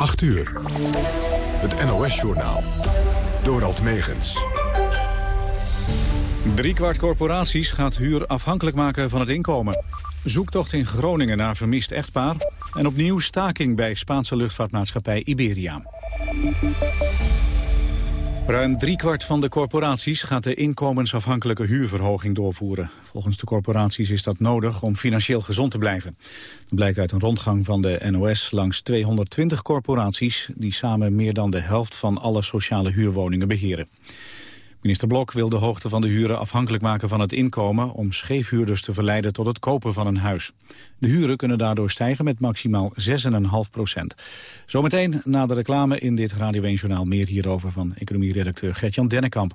8 uur. Het NOS-journaal. Dorald Megens. Driekwart corporaties gaat huur afhankelijk maken van het inkomen. Zoektocht in Groningen naar vermist echtpaar. En opnieuw staking bij Spaanse luchtvaartmaatschappij Iberia. Ruim driekwart van de corporaties gaat de inkomensafhankelijke huurverhoging doorvoeren. Volgens de corporaties is dat nodig om financieel gezond te blijven. Dat blijkt uit een rondgang van de NOS langs 220 corporaties... die samen meer dan de helft van alle sociale huurwoningen beheren. Minister Blok wil de hoogte van de huren afhankelijk maken van het inkomen... om scheefhuurders te verleiden tot het kopen van een huis. De huren kunnen daardoor stijgen met maximaal 6,5 procent. Zometeen na de reclame in dit Radio 1 Journaal meer hierover... van economieredacteur Gertjan Dennekamp.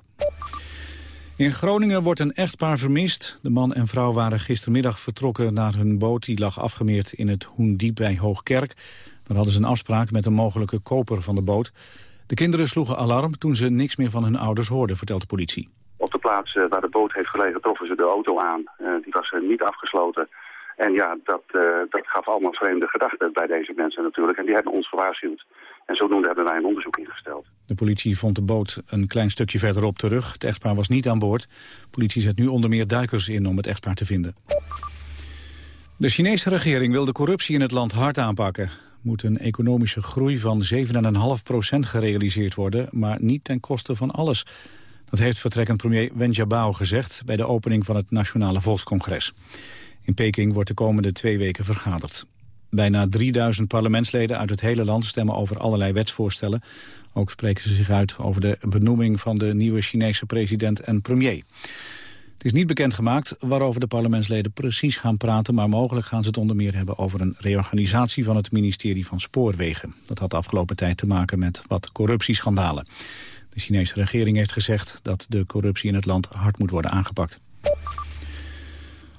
In Groningen wordt een echtpaar vermist. De man en vrouw waren gistermiddag vertrokken naar hun boot. Die lag afgemeerd in het Hoendiep bij Hoogkerk. Daar hadden ze een afspraak met een mogelijke koper van de boot. De kinderen sloegen alarm toen ze niks meer van hun ouders hoorden, vertelt de politie. Op de plaats eh, waar de boot heeft gelegen troffen ze de auto aan. Uh, die was uh, niet afgesloten. En ja, dat, dat gaf allemaal vreemde gedachten bij deze mensen natuurlijk. En die hebben ons gewaarschuwd. En zodoende hebben wij een onderzoek ingesteld. De politie vond de boot een klein stukje verderop terug. Het echtpaar was niet aan boord. De politie zet nu onder meer duikers in om het echtpaar te vinden. De Chinese regering wil de corruptie in het land hard aanpakken moet een economische groei van 7,5% gerealiseerd worden, maar niet ten koste van alles. Dat heeft vertrekkend premier Wen Jiabao gezegd bij de opening van het Nationale Volkscongres. In Peking wordt de komende twee weken vergaderd. Bijna 3000 parlementsleden uit het hele land stemmen over allerlei wetsvoorstellen. Ook spreken ze zich uit over de benoeming van de nieuwe Chinese president en premier. Is niet bekendgemaakt waarover de parlementsleden precies gaan praten... maar mogelijk gaan ze het onder meer hebben over een reorganisatie van het ministerie van Spoorwegen. Dat had de afgelopen tijd te maken met wat corruptieschandalen. De Chinese regering heeft gezegd dat de corruptie in het land hard moet worden aangepakt.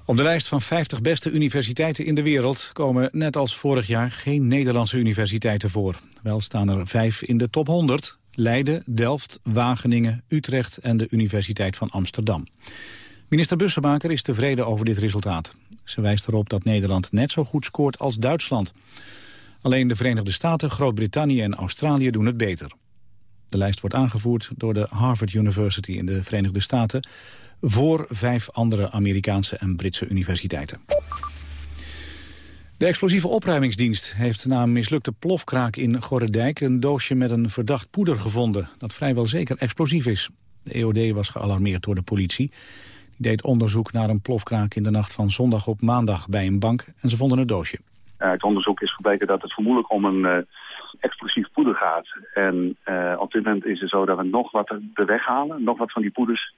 Op de lijst van 50 beste universiteiten in de wereld komen net als vorig jaar geen Nederlandse universiteiten voor. Wel staan er vijf in de top 100. Leiden, Delft, Wageningen, Utrecht en de Universiteit van Amsterdam. Minister Bussemaker is tevreden over dit resultaat. Ze wijst erop dat Nederland net zo goed scoort als Duitsland. Alleen de Verenigde Staten, Groot-Brittannië en Australië doen het beter. De lijst wordt aangevoerd door de Harvard University in de Verenigde Staten... voor vijf andere Amerikaanse en Britse universiteiten. De explosieve opruimingsdienst heeft na een mislukte plofkraak in Gorredijk... een doosje met een verdacht poeder gevonden dat vrijwel zeker explosief is. De EOD was gealarmeerd door de politie deed onderzoek naar een plofkraak in de nacht van zondag op maandag bij een bank en ze vonden een doosje. Uit onderzoek is gebleken dat het vermoedelijk om een uh, explosief poeder gaat. En uh, op dit moment is het zo dat we nog wat de weg halen, nog wat van die poeders,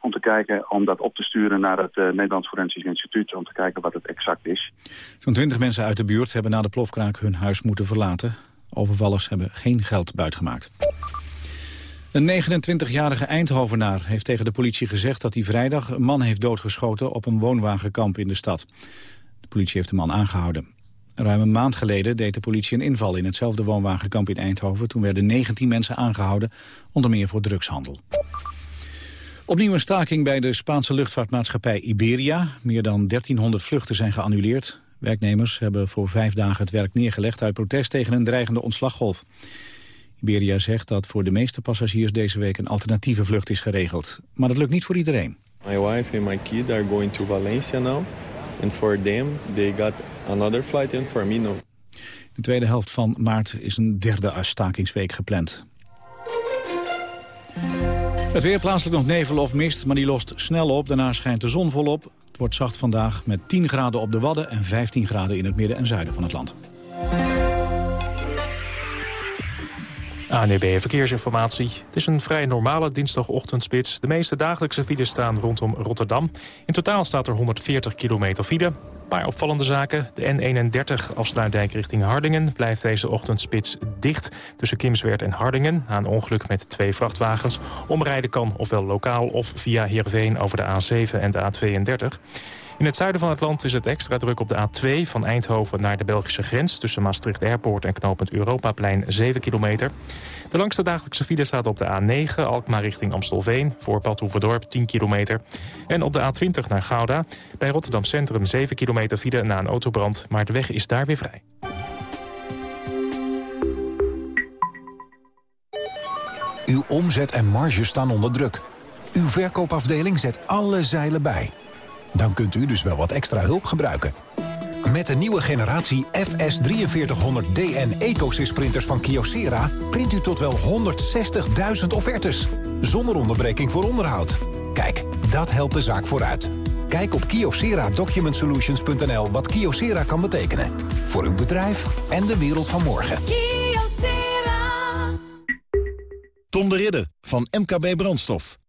om te kijken, om dat op te sturen naar het uh, Nederlands Forensisch Instituut, om te kijken wat het exact is. Zo'n twintig mensen uit de buurt hebben na de plofkraak hun huis moeten verlaten. Overvallers hebben geen geld buitgemaakt. Een 29-jarige Eindhovenaar heeft tegen de politie gezegd dat hij vrijdag een man heeft doodgeschoten op een woonwagenkamp in de stad. De politie heeft de man aangehouden. Ruim een maand geleden deed de politie een inval in hetzelfde woonwagenkamp in Eindhoven. Toen werden 19 mensen aangehouden, onder meer voor drugshandel. Opnieuw een staking bij de Spaanse luchtvaartmaatschappij Iberia. Meer dan 1300 vluchten zijn geannuleerd. Werknemers hebben voor vijf dagen het werk neergelegd uit protest tegen een dreigende ontslaggolf. Iberia zegt dat voor de meeste passagiers deze week een alternatieve vlucht is geregeld. Maar dat lukt niet voor iedereen. My wife and my kid are going to Valencia now. And for them, they got another flight and for me no. De tweede helft van maart is een derde stakingsweek gepland. Het weer plaatselijk nog nevel of mist, maar die lost snel op. Daarna schijnt de zon volop. Het wordt zacht vandaag met 10 graden op de Wadden... en 15 graden in het midden en zuiden van het land. ANEB Verkeersinformatie. Het is een vrij normale dinsdagochtendspits. De meeste dagelijkse files staan rondom Rotterdam. In totaal staat er 140 kilometer file. Een paar opvallende zaken. De N31 afsluitdijk richting Hardingen blijft deze ochtendspits dicht... tussen Kimswerd en Hardingen na een ongeluk met twee vrachtwagens. Omrijden kan ofwel lokaal of via Heerenveen over de A7 en de A32. In het zuiden van het land is het extra druk op de A2 van Eindhoven naar de Belgische grens... tussen Maastricht Airport en knooppunt Europaplein 7 kilometer. De langste dagelijkse file staat op de A9 Alkmaar richting Amstelveen... voor Hoeverdorp 10 kilometer. En op de A20 naar Gouda bij Rotterdam Centrum 7 kilometer file na een autobrand... maar de weg is daar weer vrij. Uw omzet en marge staan onder druk. Uw verkoopafdeling zet alle zeilen bij. Dan kunt u dus wel wat extra hulp gebruiken. Met de nieuwe generatie FS4300DN EcoSys printers van Kyocera... print u tot wel 160.000 offertes. Zonder onderbreking voor onderhoud. Kijk, dat helpt de zaak vooruit. Kijk op kyocera-documentsolutions.nl wat Kyocera kan betekenen. Voor uw bedrijf en de wereld van morgen. Tom de Ridder van MKB Brandstof.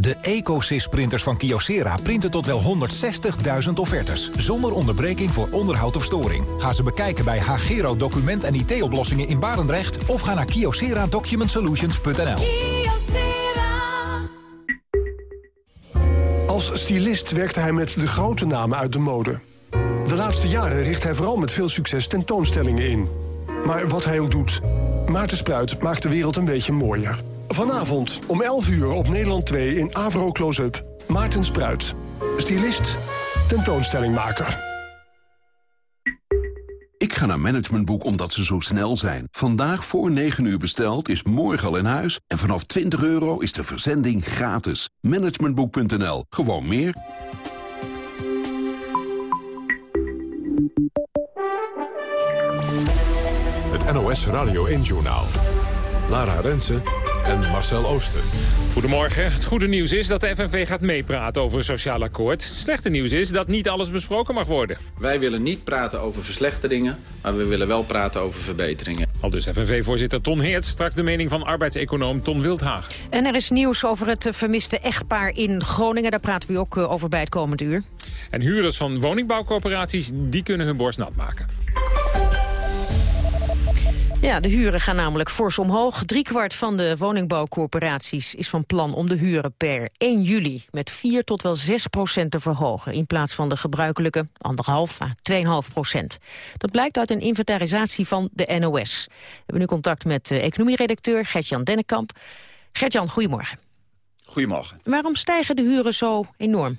De EcoSys-printers van Kyocera printen tot wel 160.000 offertes... zonder onderbreking voor onderhoud of storing. Ga ze bekijken bij Hagero Document en IT-oplossingen in Barendrecht... of ga naar kyocera-document-solutions.nl. Als stylist werkte hij met de grote namen uit de mode. De laatste jaren richt hij vooral met veel succes tentoonstellingen in. Maar wat hij ook doet, Maarten Spruit maakt de wereld een beetje mooier. Vanavond om 11 uur op Nederland 2 in Avro Close-up. Maarten Spruit. Stylist, tentoonstellingmaker. Ik ga naar Managementboek omdat ze zo snel zijn. Vandaag voor 9 uur besteld is morgen al in huis. En vanaf 20 euro is de verzending gratis. Managementboek.nl. Gewoon meer. Het NOS Radio 1-journaal. Lara Rensen en Marcel Ooster. Goedemorgen. Het goede nieuws is dat de FNV gaat meepraten over een sociaal akkoord. Het slechte nieuws is dat niet alles besproken mag worden. Wij willen niet praten over verslechteringen, maar we willen wel praten over verbeteringen. Al dus FNV-voorzitter Ton Heert, straks de mening van arbeidseconoom Ton Wildhaag. En er is nieuws over het vermiste echtpaar in Groningen. Daar praten we ook eh, over bij het komend uur. En huurders van woningbouwcorporaties, die kunnen hun borst nat maken. Ja, de huren gaan namelijk fors omhoog. Driekwart van de woningbouwcorporaties is van plan om de huren per 1 juli met 4 tot wel 6 procent te verhogen. In plaats van de gebruikelijke 1,5 à 2,5 procent. Dat blijkt uit een inventarisatie van de NOS. We hebben nu contact met economieredacteur Gert-Jan Dennekamp. Gert-Jan, goedemorgen. Goedemorgen. Waarom stijgen de huren zo enorm?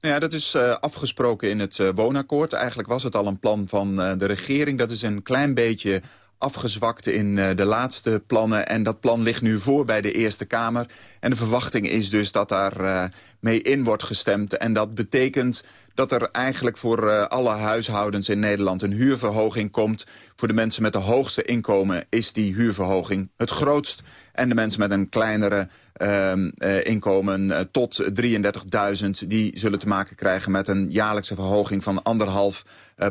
Nou ja, dat is uh, afgesproken in het uh, woonakkoord. Eigenlijk was het al een plan van uh, de regering. Dat is een klein beetje afgezwakt in uh, de laatste plannen. En dat plan ligt nu voor bij de Eerste Kamer. En de verwachting is dus dat daar uh, mee in wordt gestemd. En dat betekent dat er eigenlijk voor uh, alle huishoudens in Nederland een huurverhoging komt. Voor de mensen met de hoogste inkomen is die huurverhoging het grootst. En de mensen met een kleinere inkomen uh, tot 33.000... die zullen te maken krijgen met een jaarlijkse verhoging van anderhalf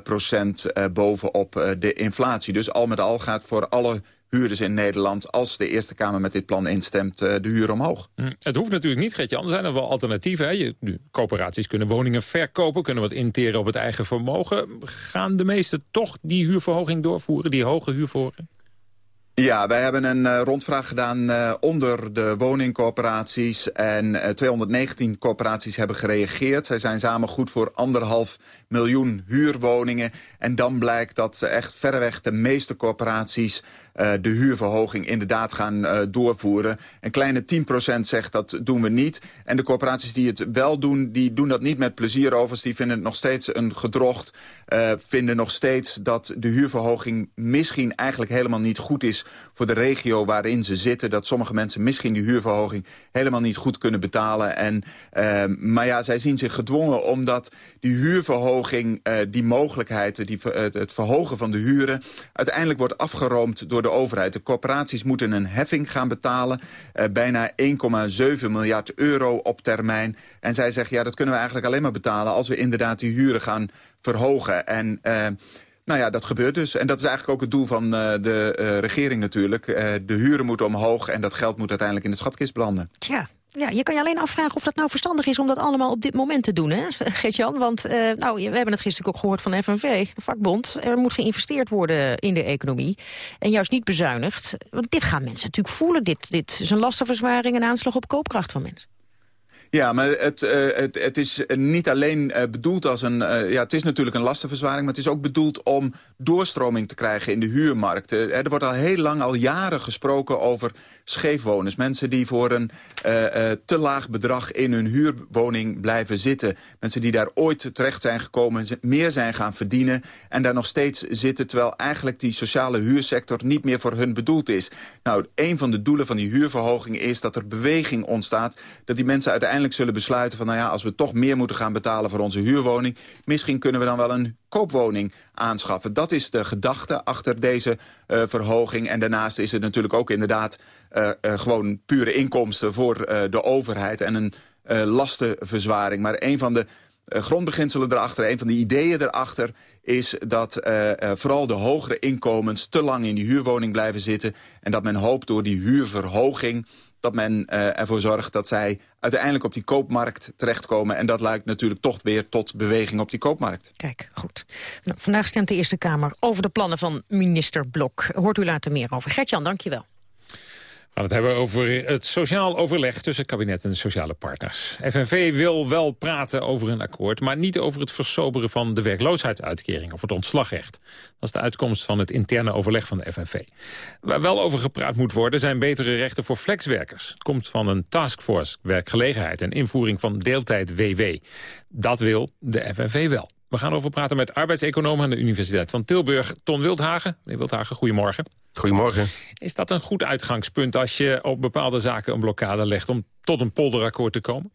procent bovenop de inflatie. Dus al met al gaat voor alle huurders in Nederland... als de Eerste Kamer met dit plan instemt, de huur omhoog. Hm. Het hoeft natuurlijk niet, Gert-Jan. Er zijn er wel alternatieven. Hè? Je, coöperaties kunnen woningen verkopen... kunnen wat interen op het eigen vermogen. Gaan de meesten toch die huurverhoging doorvoeren, die hoge huurverhoging? Ja, wij hebben een uh, rondvraag gedaan uh, onder de woningcorporaties. En uh, 219 corporaties hebben gereageerd. Zij zijn samen goed voor anderhalf miljoen huurwoningen. En dan blijkt dat echt verreweg de meeste corporaties... Uh, de huurverhoging inderdaad gaan uh, doorvoeren. Een kleine 10% zegt dat doen we niet. En de corporaties die het wel doen, die doen dat niet met plezier overigens. Die vinden het nog steeds een gedrocht. Uh, vinden nog steeds dat de huurverhoging misschien eigenlijk helemaal niet goed is... voor de regio waarin ze zitten. Dat sommige mensen misschien die huurverhoging helemaal niet goed kunnen betalen. En, maar ja, zij zien zich gedwongen omdat die huurverhoging, die mogelijkheid... Die, het verhogen van de huren uiteindelijk wordt afgeroomd door de overheid. De corporaties moeten een heffing gaan betalen. Uh, bijna 1,7 miljard euro op termijn. En zij zeggen, ja, dat kunnen we eigenlijk alleen maar betalen... als we inderdaad die huren gaan verhogen. En... Uh, nou ja, dat gebeurt dus. En dat is eigenlijk ook het doel van de regering natuurlijk. De huren moeten omhoog en dat geld moet uiteindelijk in de schatkist belanden. Tja, ja, je kan je alleen afvragen of dat nou verstandig is om dat allemaal op dit moment te doen, hè, Geert-Jan? Want uh, nou, we hebben het gisteren ook gehoord van FNV, de vakbond. Er moet geïnvesteerd worden in de economie en juist niet bezuinigd. Want dit gaan mensen natuurlijk voelen. Dit, dit is een lastenverzwaring en aanslag op koopkracht van mensen. Ja, maar het, uh, het, het, is niet alleen uh, bedoeld als een... Ja, het is natuurlijk een lastenverzwaring... maar het is ook bedoeld om doorstroming te krijgen in de huurmarkt. er wordt al heel lang, al jaren gesproken over scheefwoners. Mensen die voor een te laag bedrag in hun huurwoning blijven zitten. Mensen die daar ooit terecht zijn gekomen, meer zijn gaan verdienen... en daar nog steeds zitten, terwijl eigenlijk die sociale huursector... niet meer voor hun bedoeld is. Nou, een van de doelen van die huurverhoging is dat er beweging ontstaat... dat die mensen uiteindelijk zullen besluiten van... nou ja, als we toch meer moeten gaan betalen voor onze huurwoning... misschien kunnen we dan wel een koopwoning aanschaffen. Dat is de gedachte achter deze uh, verhoging. En daarnaast is het natuurlijk ook inderdaad uh, uh, gewoon pure inkomsten voor de overheid... en een lastenverzwaring. Maar een van de grondbeginselen erachter, een van de ideeën erachter is dat vooral de hogere inkomens te lang in die huurwoning blijven zitten... en dat men hoopt door die huurverhoging dat men uh, ervoor zorgt dat zij uiteindelijk op die koopmarkt terechtkomen. En dat lijkt natuurlijk toch weer tot beweging op die koopmarkt. Kijk, goed. Nou, vandaag stemt de Eerste Kamer over de plannen van minister Blok. Hoort u later meer over. Gertjan, dank je wel gaan het hebben over het sociaal overleg tussen kabinet en de sociale partners. FNV wil wel praten over een akkoord, maar niet over het versoberen van de werkloosheidsuitkering of het ontslagrecht. Dat is de uitkomst van het interne overleg van de FNV. Waar wel over gepraat moet worden zijn betere rechten voor flexwerkers. Het komt van een taskforce werkgelegenheid en invoering van deeltijd WW. Dat wil de FNV wel. We gaan over praten met arbeidseconoom aan de Universiteit van Tilburg, Ton Wildhagen. Meneer Wildhagen, goedemorgen. Goedemorgen. Is dat een goed uitgangspunt als je op bepaalde zaken een blokkade legt... om tot een polderakkoord te komen?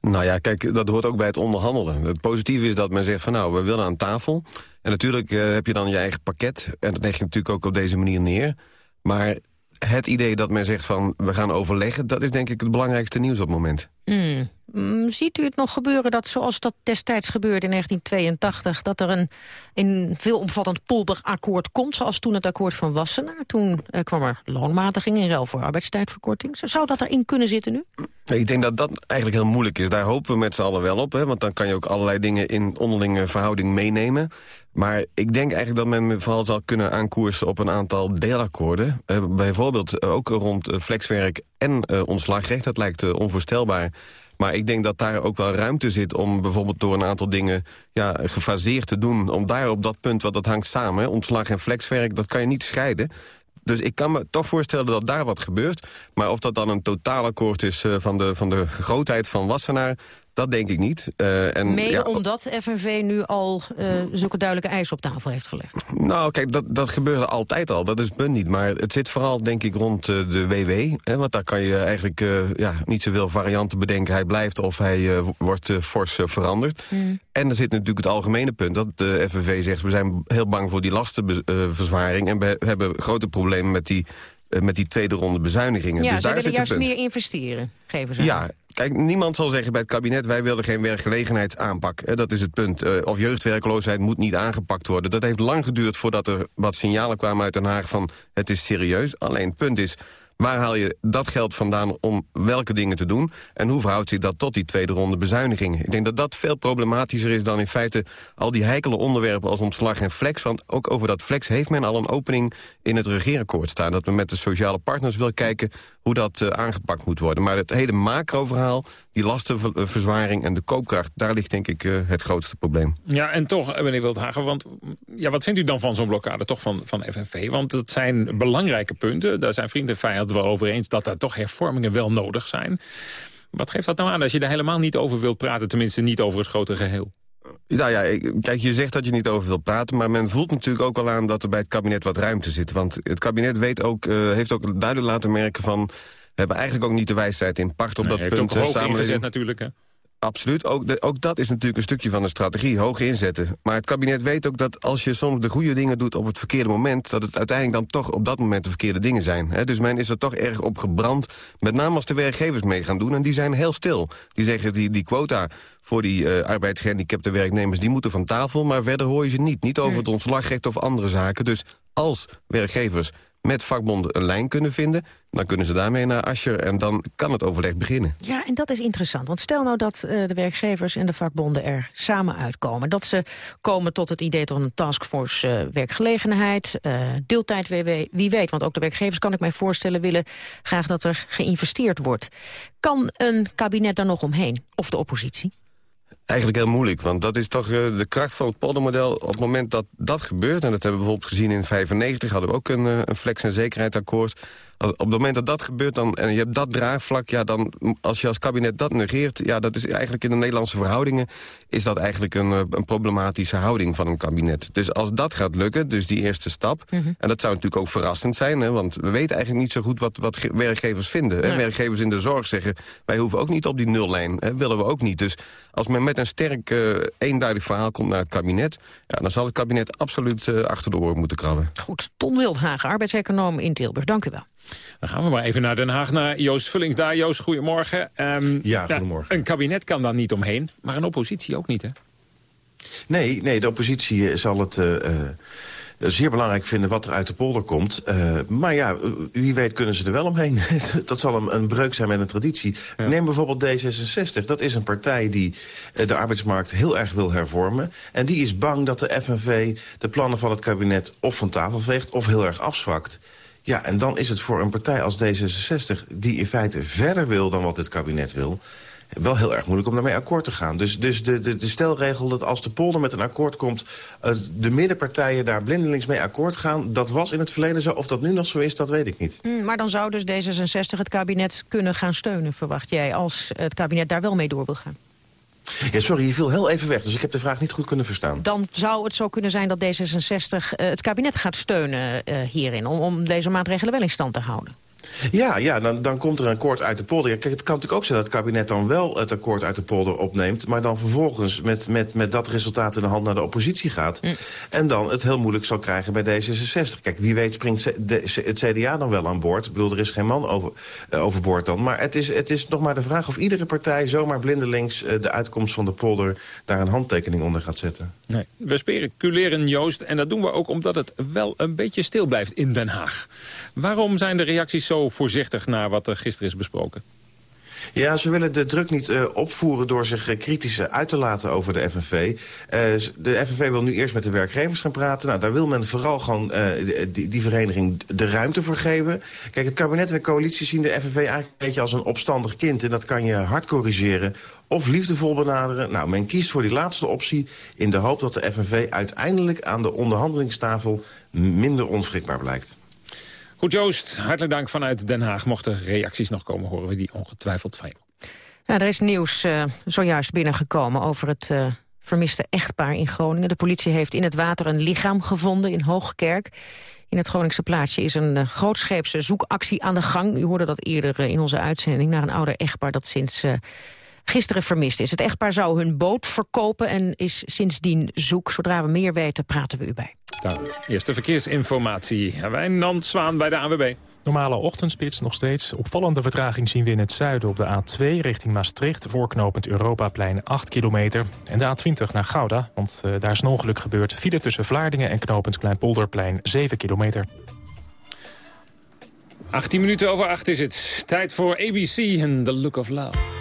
Nou ja, kijk, dat hoort ook bij het onderhandelen. Het positieve is dat men zegt van nou, we willen aan tafel. En natuurlijk uh, heb je dan je eigen pakket. En dat leg je natuurlijk ook op deze manier neer. Maar het idee dat men zegt van we gaan overleggen... dat is denk ik het belangrijkste nieuws op het moment. Mm. Mm, ziet u het nog gebeuren dat zoals dat destijds gebeurde in 1982... dat er een, een veelomvattend polderakkoord komt, zoals toen het akkoord van Wassenaar? Toen uh, kwam er loonmatiging in ruil voor arbeidstijdverkorting. Zou dat erin kunnen zitten nu? Ik denk dat dat eigenlijk heel moeilijk is. Daar hopen we met z'n allen wel op. Hè, want dan kan je ook allerlei dingen in onderlinge verhouding meenemen. Maar ik denk eigenlijk dat men vooral zal kunnen aankoersen op een aantal deelakkoorden. Uh, bijvoorbeeld ook rond uh, flexwerk en uh, ontslagrecht. Dat lijkt onvoorstelbaar. Maar ik denk dat daar ook wel ruimte zit om bijvoorbeeld door een aantal dingen ja, gefaseerd te doen. Om daar op dat punt, wat dat hangt samen, ontslag en flexwerk, dat kan je niet scheiden. Dus ik kan me toch voorstellen dat daar wat gebeurt. Maar of dat dan een totaalakkoord is uh, van, de, van de grootheid van Wassenaar... Dat denk ik niet. Uh, en, Mede ja, omdat FNV nu al uh, zulke duidelijke eisen op tafel heeft gelegd? Nou, kijk, dat, dat gebeurde altijd al. Dat is het punt niet. Maar het zit vooral, denk ik, rond uh, de WW. Hè, want daar kan je eigenlijk ja, niet zoveel varianten bedenken. Hij blijft of hij wordt fors veranderd. Mm. En er zit natuurlijk het algemene punt dat de FNV zegt... we zijn heel bang voor die lastenverzwaring... en we hebben grote problemen met die met die tweede ronde bezuinigingen. Ja, dus daar willen juist meer investeren, geven ze Ja, Niemand zal zeggen bij het kabinet... wij willen geen werkgelegenheidsaanpak. Dat is het punt. Uh, of jeugdwerkloosheid moet niet aangepakt worden. Dat heeft lang geduurd voordat er wat signalen kwamen uit Den Haag... van het is serieus. Alleen het punt is, Waar haal je dat geld vandaan om welke dingen te doen? En hoe verhoudt zich dat tot die tweede ronde bezuinigingen? Ik denk dat dat veel problematischer is dan in feite al die heikele onderwerpen als ontslag en flex. Want ook over dat flex heeft men al een opening in het regeerakkoord staan. Dat we met de sociale partners willen kijken hoe dat uh, aangepakt moet worden. Maar het hele macro-verhaal, die lastenverzwaring en de koopkracht... daar ligt denk ik uh, het grootste probleem. Ja, en toch, eh, meneer Wildhagen, want ja, wat vindt u dan van zo'n blokkade toch van, van FNV? Want het zijn belangrijke punten. Daar zijn vrienden en vijanden wel over eens dat er toch hervormingen wel nodig zijn. Wat geeft dat nou aan als je daar helemaal niet over wilt praten... tenminste niet over het grote geheel? Nou ja, kijk, je zegt dat je niet over wilt praten... maar men voelt natuurlijk ook al aan dat er bij het kabinet wat ruimte zit. Want het kabinet weet ook, uh, heeft ook duidelijk laten merken van... we hebben eigenlijk ook niet de wijsheid in pacht op nee, dat punt. Heeft ook hoog ingezet natuurlijk, hè? Absoluut, ook, de, ook dat is natuurlijk een stukje van de strategie, hoog inzetten. Maar het kabinet weet ook dat als je soms de goede dingen doet op het verkeerde moment... dat het uiteindelijk dan toch op dat moment de verkeerde dingen zijn. Dus men is er toch erg op gebrand, met name als de werkgevers mee gaan doen. En die zijn heel stil. Die zeggen die, die quota voor die uh, arbeidsgehandicapte werknemers... die moeten van tafel, maar verder hoor je ze niet. Niet over het ontslagrecht of andere zaken. Dus als werkgevers met vakbonden een lijn kunnen vinden... dan kunnen ze daarmee naar Ascher en dan kan het overleg beginnen. Ja, en dat is interessant. Want stel nou dat uh, de werkgevers en de vakbonden er samen uitkomen. Dat ze komen tot het idee van een taskforce uh, werkgelegenheid, uh, deeltijd WW, wie weet. Want ook de werkgevers, kan ik mij voorstellen, willen graag dat er geïnvesteerd wordt. Kan een kabinet daar nog omheen? Of de oppositie? Eigenlijk heel moeilijk, want dat is toch uh, de kracht van het poldermodel. Op het moment dat dat gebeurt, en dat hebben we bijvoorbeeld gezien in 95... hadden we ook een, uh, een flex- en zekerheidakkoord. Op het moment dat dat gebeurt dan, en je hebt dat draagvlak... Ja, dan, als je als kabinet dat negeert... Ja, dat is eigenlijk in de Nederlandse verhoudingen... is dat eigenlijk een, uh, een problematische houding van een kabinet. Dus als dat gaat lukken, dus die eerste stap... Mm -hmm. en dat zou natuurlijk ook verrassend zijn... Hè, want we weten eigenlijk niet zo goed wat, wat werkgevers vinden. Nee. Hè. Werkgevers in de zorg zeggen... wij hoeven ook niet op die nullijn, hè, willen we ook niet. Dus als men met een sterk, uh, eenduidig verhaal komt naar het kabinet... Ja, dan zal het kabinet absoluut uh, achter de oren moeten krabben. Goed, Ton Wildhagen, arbeidseconoom in Tilburg. Dank u wel. Dan gaan we maar even naar Den Haag, naar Joost Vullings. Daar, Joost, goedemorgen. Um, ja, goedemorgen. Nou, een kabinet kan daar niet omheen, maar een oppositie ook niet, hè? Nee, nee de oppositie zal het... Uh, uh, zeer belangrijk vinden wat er uit de polder komt. Uh, maar ja, wie weet kunnen ze er wel omheen. dat zal een, een, breuk zijn met een traditie. Ja. Neem bijvoorbeeld D66. Dat is een partij die uh, de arbeidsmarkt heel erg wil hervormen. En die is bang dat de FNV de plannen van het kabinet... of van tafel veegt of heel erg afzwakt. Ja, en dan is het voor een partij als D66... die in feite verder wil dan wat dit kabinet wil wel heel erg moeilijk om daarmee akkoord te gaan. Dus, dus de, de, de stelregel dat als de polder met een akkoord komt... Uh, de middenpartijen daar blindelings mee akkoord gaan... dat was in het verleden zo. Of dat nu nog zo is, dat weet ik niet. Mm, maar dan zou dus D66 het kabinet kunnen gaan steunen, verwacht jij... als het kabinet daar wel mee door wil gaan? Ja, sorry, je viel heel even weg, dus ik heb de vraag niet goed kunnen verstaan. Dan zou het zo kunnen zijn dat D66 uh, het kabinet gaat steunen uh, hierin... Om, om deze maatregelen wel in stand te houden. Ja, ja dan, dan komt er een akkoord uit de polder. Ja, kijk, het kan natuurlijk ook zijn dat het kabinet dan wel het akkoord uit de polder opneemt... maar dan vervolgens met, met, met dat resultaat in de hand naar de oppositie gaat... Mm. en dan het heel moeilijk zal krijgen bij D66. Kijk, wie weet springt het CDA dan wel aan boord. Ik bedoel, er is geen man over, uh, overboord dan. Maar het is, het is nog maar de vraag of iedere partij zomaar blindelings... Uh, de uitkomst van de polder daar een handtekening onder gaat zetten. Nee, we speculeren, Joost, en dat doen we ook omdat het wel een beetje stil blijft in Den Haag. Waarom zijn de reacties zo voorzichtig naar wat er gisteren is besproken? Ja, ze willen de druk niet uh, opvoeren door zich uh, kritisch uit te laten over de FNV. De FNV wil nu eerst met de werkgevers gaan praten. Nou, daar wil men vooral gewoon die, die, vereniging de ruimte voor geven. Kijk, het kabinet en de coalitie zien de FNV eigenlijk een beetje als een opstandig kind. En dat kan je hard corrigeren of liefdevol benaderen. Nou, men kiest voor die laatste optie in de hoop dat de FNV uiteindelijk aan de onderhandelingstafel minder onwrikbaar blijkt. Goed, Joost, hartelijk dank vanuit Den Haag. Mochten reacties nog komen, horen we die ongetwijfeld van. Ja, er is nieuws uh, zojuist binnengekomen over het uh, vermiste echtpaar in Groningen. De politie heeft in het water een lichaam gevonden in Hoogkerk. In het Groningse plaatsje is een uh, grootscheepse zoekactie aan de gang. U hoorde dat eerder in onze uitzending naar een ouder echtpaar dat sinds gisteren vermist is. Het echtpaar zou hun boot verkopen en is sindsdien zoek. Zodra we meer weten, praten we u bij. Eerste verkeersinformatie. Wijnand Zwaan bij de ANWB. Normale ochtendspits nog steeds. Opvallende vertraging zien we in het zuiden op de A2 richting Maastricht... voorknopend Europaplein 8 kilometer. En de A20 naar Gouda, want uh, daar is een ongeluk gebeurd. File tussen Vlaardingen en knopend Kleinpolderplein 7 kilometer. 18 minuten over 8 is het. Tijd voor ABC en The Look of Love.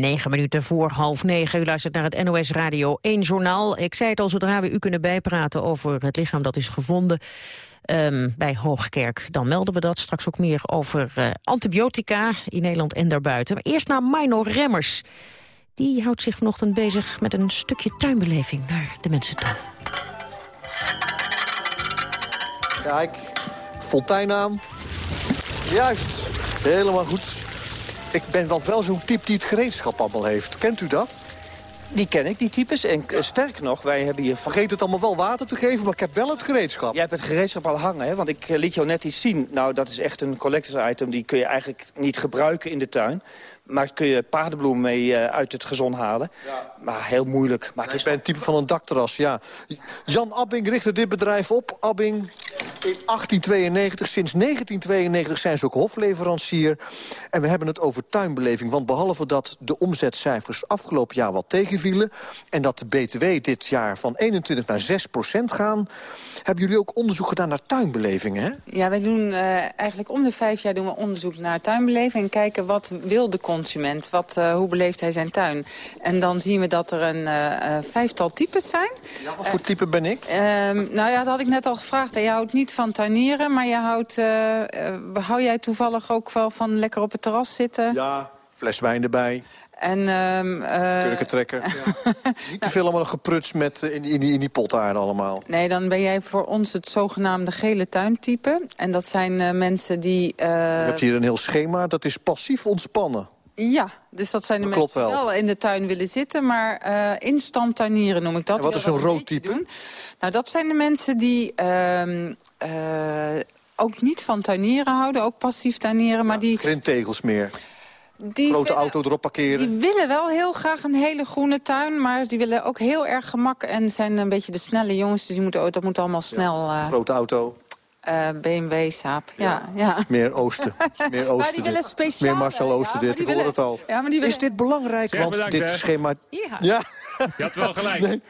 Negen minuten voor half negen. U luistert naar het NOS Radio 1 journaal. Ik zei het al, zodra we u kunnen bijpraten over het lichaam dat is gevonden ehm, bij Hoogkerk. Dan melden we dat. Straks ook meer over eh, antibiotica in Nederland en daarbuiten. Maar eerst naar Mino Remmers. Die houdt zich vanochtend bezig met een stukje tuinbeleving naar de mensen toe. Kijk, aan. Juist, helemaal goed. Ik ben wel wel zo'n type die het gereedschap allemaal heeft. Kent u dat? Die ken ik, die types. En eh, sterker nog, wij hebben hier... Vergeet het allemaal wel water te geven, maar ik heb wel het gereedschap. Jij hebt het gereedschap al hangen, hè? Want ik eh, liet jou net iets zien. Nou, dat is echt een collectors item. Die kun je eigenlijk niet gebruiken in de tuin. Maar kun je paardenbloem mee eh, uit het gezon halen. Maar heel moeilijk. Maar het is Ik ben een type van een dakterras, ja. Jan Abbing richtte dit bedrijf op. Abbing in 1892. Sinds 1992 zijn ze ook hofleverancier. En we hebben het over tuinbeleving. Want behalve dat de omzetcijfers afgelopen jaar wat tegenvielen... en dat de BTW dit jaar van 21 naar 6 procent gaan... hebben jullie ook onderzoek gedaan naar tuinbelevingen, hè? Ja, wij doen eh, eigenlijk om de vijf jaar doen we onderzoek naar tuinbeleving... en kijken wat wil de consument, wat, eh, hoe beleeft hij zijn tuin. En dan zien we dat er een eh, vijftal types zijn. Ja, wat voor type ben ik? Ehm, nou ja, dat had ik net al gevraagd. Je houdt niet van tuinieren, maar je houdt, eh, hou jij toevallig ook wel van lekker op het terras zitten? Ja, fles wijn erbij. En, ehm, eh, Kurkentrekker. Niet te veel allemaal gepruts met, in, die, in, die, in die allemaal. Nee, dan ben jij voor ons het zogenaamde gele tuintype. En dat zijn mensen die... eh, Je hebt hier een heel schema, dat is passief ontspannen. Ja, dus dat zijn de Dat mensen die wel. in de tuin willen zitten... maar eh instant tuinieren noem ik dat. En wat is zo'n rood type? doen. Nou, dat zijn de mensen die... ehm, eh, ook niet van tuinieren houden, ook passief tuinieren, maar die, Grintegels meer. die, Grote willen, auto erop parkeren. die willen wel heel graag een hele groene tuin, maar die willen ook heel erg gemak en zijn een beetje de snelle jongens, dus die moeten, dat moet allemaal snel. eh, Grote auto. Eh, BMW, Saab, ja. ja. Meer Oosten. Meer Oosten. Maar die willen speciaal, Meer Marcel Oosten dit, die ik hoor willen- het al. Ja, maar die Is dit belangrijk? Zeg, Want bedankt, dit hè. schema... Ja. Ja. Je had wel gelijk. Nee.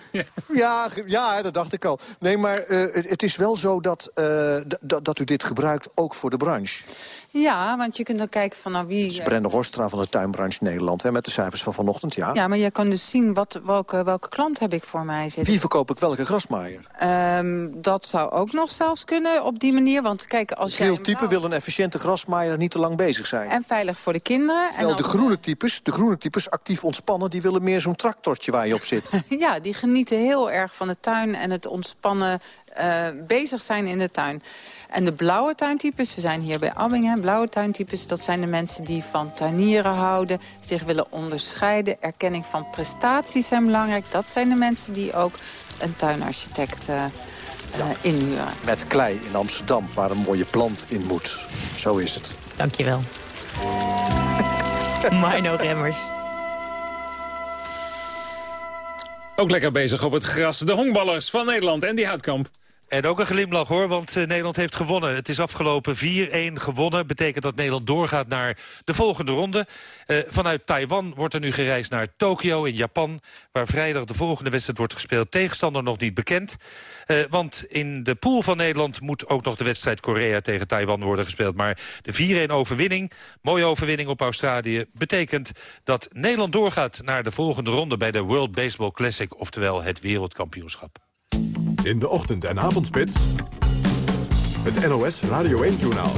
Ja, ja, dat dacht ik al. Nee, maar eh, het, is wel zo dat, eh, dat, dat u dit gebruikt ook voor de branche. Ja, want je kunt dan kijken van nou, wie... Dat is Brenda Horstra van de tuinbranche Nederland, hè, met de cijfers van vanochtend, ja. Ja, maar je kan dus zien wat, welke, welke klant heb ik voor mij zitten. Wie verkoop ik welke grasmaaier? Ehm, dat zou ook nog zelfs kunnen op die manier. Want kijk, als jij... Geel type blauw- wil een efficiënte grasmaaier niet te lang bezig zijn. En veilig voor de kinderen. En Terwijl de als- groene types, de groene types actief ontspannen... die willen meer zo'n tractortje waar je op zit. Ja, die genieten heel erg van de tuin en het ontspannen eh, bezig zijn in de tuin. En de blauwe tuintypes, we zijn hier bij Abbingen, blauwe tuintypes... dat zijn de mensen die van tuinieren houden, zich willen onderscheiden. Erkenning van prestaties zijn belangrijk. Dat zijn de mensen die ook een tuinarchitect eh, eh, inhuren. Met klei in Amsterdam, waar een mooie plant in moet. Zo is het. Dankjewel. Mino Remmers. Ook lekker bezig op het gras. De honkballers van Nederland en die Houtkamp. En ook een glimlach hoor, want eh, Nederland heeft gewonnen. Het is afgelopen 4-1 gewonnen. Betekent dat Nederland doorgaat naar de volgende ronde. Eh, vanuit Taiwan wordt er nu gereisd naar Tokio in Japan... waar vrijdag de volgende wedstrijd wordt gespeeld. Tegenstander nog niet bekend. Eh, want in de pool van Nederland moet ook nog de wedstrijd Korea tegen Taiwan worden gespeeld. Maar de 4-1 overwinning, mooie overwinning op Australië... betekent dat Nederland doorgaat naar de volgende ronde... bij de World Baseball Classic, oftewel het wereldkampioenschap. In de ochtend- en avondspits. Het NOS Radio 1-journaal.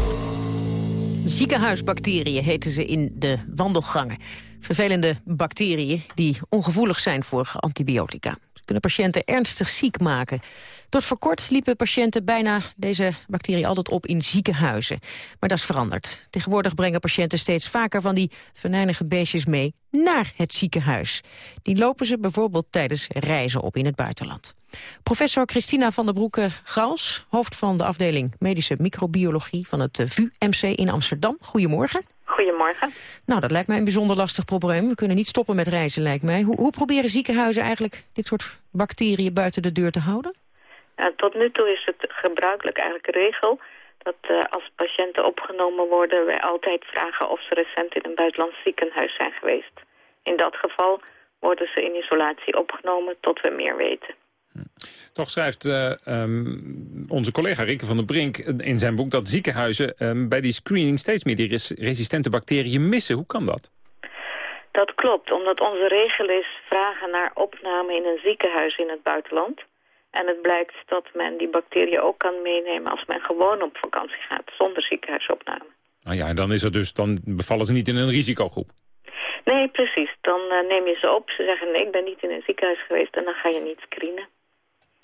Ziekenhuisbacteriën heten ze in de wandelgangen. Vervelende bacteriën die ongevoelig zijn voor antibiotica. Ze kunnen patiënten ernstig ziek maken. Tot voor kort liepen patiënten bijna deze bacterie altijd op in ziekenhuizen. Maar dat is veranderd. Tegenwoordig brengen patiënten steeds vaker van die venijnige beestjes mee naar het ziekenhuis. Die lopen ze bijvoorbeeld tijdens reizen op in het buitenland. Professor Christina van der Broeke-Grals, hoofd van de afdeling Medische Microbiologie van het eh, VU-MC in Amsterdam. Goedemorgen. Goedemorgen. Nou, dat lijkt mij een bijzonder lastig probleem. We kunnen niet stoppen met reizen, lijkt mij. Hoe, hoe proberen ziekenhuizen eigenlijk dit soort bacteriën buiten de deur te houden? Ja, tot nu toe is het gebruikelijk eigenlijk regel dat eh, als patiënten opgenomen worden... wij altijd vragen of ze recent in een buitenlands ziekenhuis zijn geweest. In dat geval worden ze in isolatie opgenomen tot we meer weten. Toch schrijft eh, ehm, onze collega Rikke van der Brink in zijn boek... dat ziekenhuizen ehm, bij die screening steeds meer die res- resistente bacteriën missen. Hoe kan dat? Dat klopt, omdat onze regel is vragen naar opname in een ziekenhuis in het buitenland. En het blijkt dat men die bacteriën ook kan meenemen als men gewoon op vakantie gaat, zonder ziekenhuisopname. Nou ja, en dan, is er dus, dan bevallen ze niet in een risicogroep. Nee, precies. Dan eh, neem je ze op. Ze zeggen nee, ik ben niet in een ziekenhuis geweest en dan ga je niet screenen.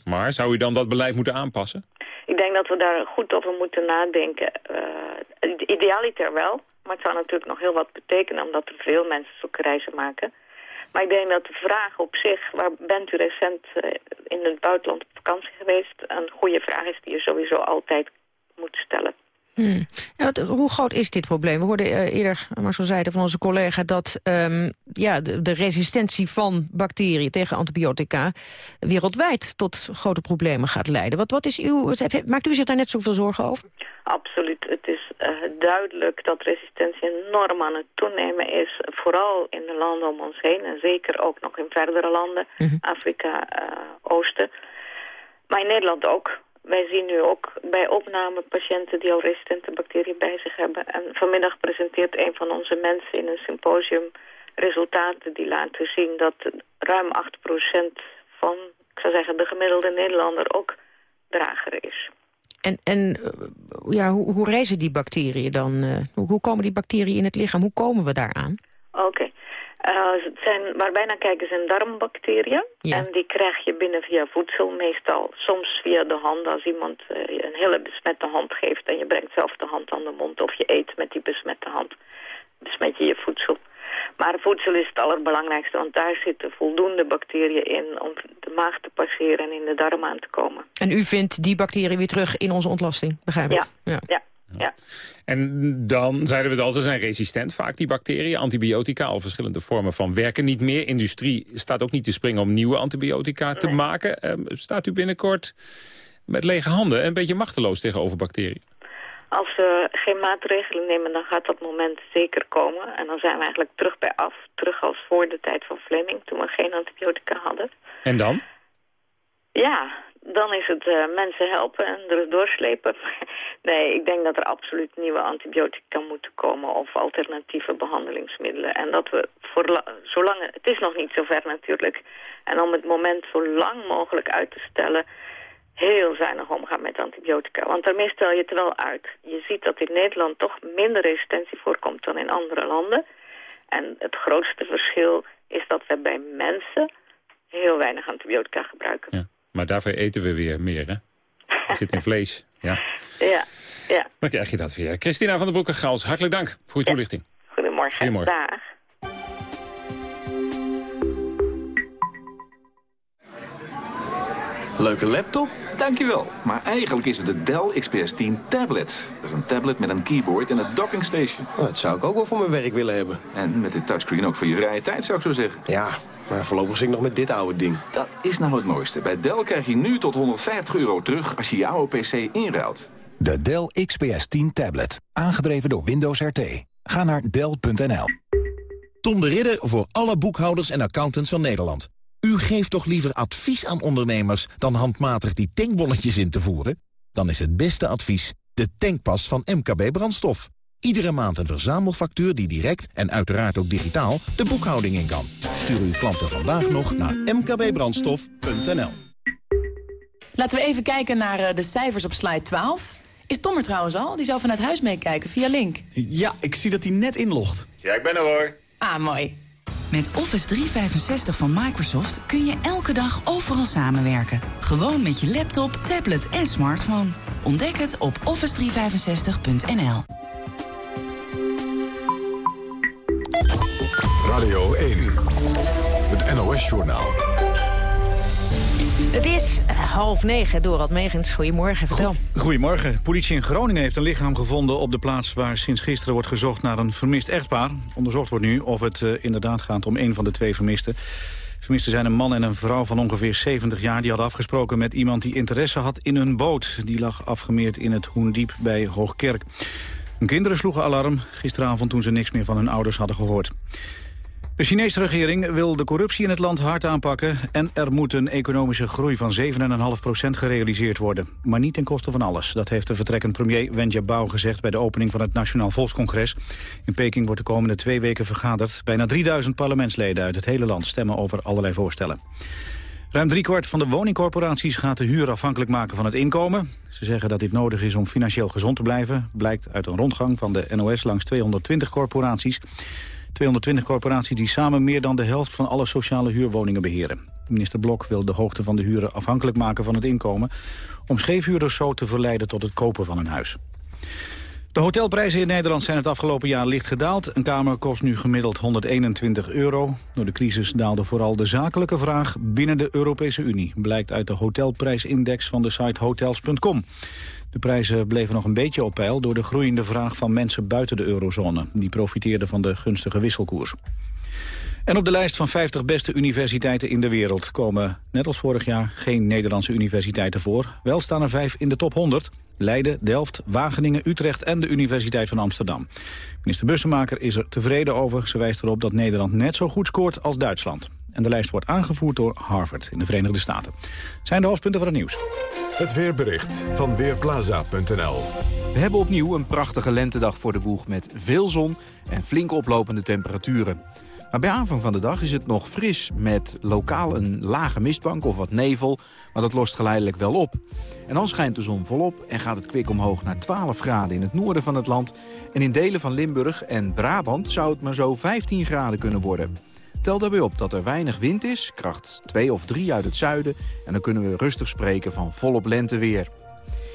Maar zou u dan dat beleid moeten aanpassen? Ik denk dat we daar goed over moeten nadenken. Eh, idealiter wel, maar het zou natuurlijk nog heel wat betekenen... omdat er veel mensen zulke reizen maken. Maar ik denk dat de vraag op zich, waar bent u recent eh, in het buitenland op vakantie geweest... een goede vraag is die je sowieso altijd moet stellen. Hmm. Ja, wat- hoe groot is dit probleem? We hoorden eh, eerder, maar zo zeiden van onze collega... dat ehm, ja, de, de resistentie van bacteriën tegen antibiotica... wereldwijd tot grote problemen gaat leiden. Wat, wat is uw, maakt u zich daar net zoveel zorgen over? Absoluut. Het is eh, duidelijk dat resistentie enorm aan het toenemen is. Vooral in de landen om ons heen. En zeker ook nog in verdere landen. Afrika, eh, Oosten. Maar in Nederland ook. Wij zien nu ook bij opname patiënten die al resistente bacteriën bij zich hebben. En vanmiddag presenteert een van onze mensen in een symposium resultaten die laten zien dat ruim 8% van, ik zou zeggen, de gemiddelde Nederlander ook drager is. En, en eh, ja, hoe, hoe reizen die bacteriën dan? eh, hoe, hoe komen die bacteriën in het lichaam? Hoe komen we daaraan? Eh, het zijn, waar wij naar kijken zijn darmbacteriën. En die krijg je binnen via voedsel meestal. Soms via de hand als iemand eh, je een hele besmette hand geeft... en je brengt zelf de hand aan de mond of je eet met die besmette hand. Besmet je je voedsel. Maar voedsel is het allerbelangrijkste, want daar zitten voldoende bacteriën in... om de maag te passeren en in de darm aan te komen. En u vindt die bacteriën weer terug in onze ontlasting, begrijp ik? Ja, ja, ja. En dan zeiden we het al, ze zijn resistent vaak, die bacteriën. Antibiotica, al verschillende vormen van werken niet meer. Industrie staat ook niet te springen om nieuwe antibiotica te maken. Ehm, staat u binnenkort met lege handen en een beetje machteloos tegenover bacteriën? Als we geen maatregelen nemen, dan gaat dat moment zeker komen. En dan zijn we eigenlijk terug bij af. Terug als voor de tijd van Fleming, toen we geen antibiotica hadden. En dan? Ja, dan is het eh, mensen helpen en er doorslepen. nee, ik denk dat er absoluut nieuwe antibiotica moeten komen... of alternatieve behandelingsmiddelen. En dat we, voor la- zolang, het is nog niet zover natuurlijk... en om het moment zo lang mogelijk uit te stellen... heel zuinig omgaan met antibiotica. Want daarmee stel je het wel uit. Je ziet dat in Nederland toch minder resistentie voorkomt dan in andere landen. En het grootste verschil is dat we bij mensen heel weinig antibiotica gebruiken. Maar daarvoor eten we weer meer, hè? Het zit in vlees, ja. Ja, ja. Dan krijg je dat weer. Christina van der Broeke-Gals, hartelijk dank voor uw toelichting. Goedemorgen. Goedemorgen. Dag. Leuke laptop? Dankjewel. Maar eigenlijk is het de Dell XPS 10 tablet. Dat is een tablet met een keyboard en een docking station. dat zou ik ook wel voor mijn werk willen hebben. En met dit touchscreen ook voor je vrije tijd, zou ik zo zeggen. Ja, maar voorlopig zit ik nog met dit oude ding. Dat is nou het mooiste. Bij Dell krijg je nu tot 150 euro terug als je je oude PC inruilt. De Dell XPS 10 tablet. Aangedreven door Windows RT. Ga naar Dell.nl. Tom de Ridder voor alle boekhouders en accountants van Nederland. U geeft toch liever advies aan ondernemers dan handmatig die tankbonnetjes in te voeren? Dan is het beste advies de tankpas van MKB Brandstof. Iedere maand een verzamelfactuur die direct en uiteraard ook digitaal de boekhouding in kan. Stuur uw klanten vandaag nog naar mkbbrandstof.nl. Laten we even kijken naar eh, de cijfers op slide 12. Is Tom er trouwens al? Die zou vanuit huis meekijken via Link. Ja, ik zie dat hij net inlogt. Ja, ik ben er hoor. Ah, mooi. Met Office 365 van Microsoft kun je elke dag overal samenwerken. Gewoon met je laptop, tablet en smartphone. Ontdek het op office365.nl. Radio 1. Het NOS-journaal. Het is eh, half negen, Dorald Megens. Goedemorgen, vertel. Goedemorgen. Politie in Groningen heeft een lichaam gevonden op de plaats waar sinds gisteren wordt gezocht naar een vermist echtpaar. Onderzocht wordt nu of het eh, inderdaad gaat om een van de twee vermisten. Vermisten zijn een man en een vrouw van ongeveer 70 jaar. Die hadden afgesproken met iemand die interesse had in hun boot. Die lag afgemeerd in het Hoendiep bij Hoogkerk. Kinderen sloegen alarm gisteravond toen ze niks meer van hun ouders hadden gehoord. De Chinese regering wil de corruptie in het land hard aanpakken... en er moet een economische groei van 7,5% gerealiseerd worden. Maar niet ten koste van alles. Dat heeft de vertrekkend premier Wen Jiabao gezegd... bij de opening van het Nationaal Volkscongres. In Peking wordt de komende twee weken vergaderd. Bijna 3000 parlementsleden uit het hele land stemmen over allerlei voorstellen. Ruim driekwart van de woningcorporaties gaat de huur afhankelijk maken van het inkomen. Ze zeggen dat dit nodig is om financieel gezond te blijven. Blijkt uit een rondgang van de NOS langs 220 corporaties. 220 corporaties die samen meer dan de helft van alle sociale huurwoningen beheren. Minister Blok wil de hoogte van de huren afhankelijk maken van het inkomen... om scheefhuurders zo te verleiden tot het kopen van een huis. De hotelprijzen in Nederland zijn het afgelopen jaar licht gedaald. Een kamer kost nu gemiddeld 121 euro. Door de crisis daalde vooral de zakelijke vraag binnen de Europese Unie. Blijkt uit de hotelprijsindex van de site hotels.com. De prijzen bleven nog een beetje op peil door de groeiende vraag van mensen buiten de eurozone. Die profiteerden van de gunstige wisselkoers. En op de lijst van 50 beste universiteiten in de wereld komen, net als vorig jaar, geen Nederlandse universiteiten voor. Wel staan er vijf in de top 100. Leiden, Delft, Wageningen, Utrecht en de Universiteit van Amsterdam. Minister Bussemaker is er tevreden over. Ze wijst erop dat Nederland net zo goed scoort als Duitsland. En de lijst wordt aangevoerd door Harvard in de Verenigde Staten. Zijn de hoofdpunten van het nieuws. Het weerbericht van Weerplaza.nl. We hebben opnieuw een prachtige lentedag voor de boeg met veel zon en flink oplopende temperaturen. Maar bij aanvang van de dag is het nog fris met lokaal een lage mistbank of wat nevel, maar dat lost geleidelijk wel op. En dan schijnt de zon volop en gaat het kwik omhoog naar 12 graden in het noorden van het land. En in delen van Limburg en Brabant zou het maar zo 15 graden kunnen worden. Tel daarbij op dat er weinig wind is, kracht 2 of 3 uit het zuiden... en dan kunnen we rustig spreken van volop lenteweer.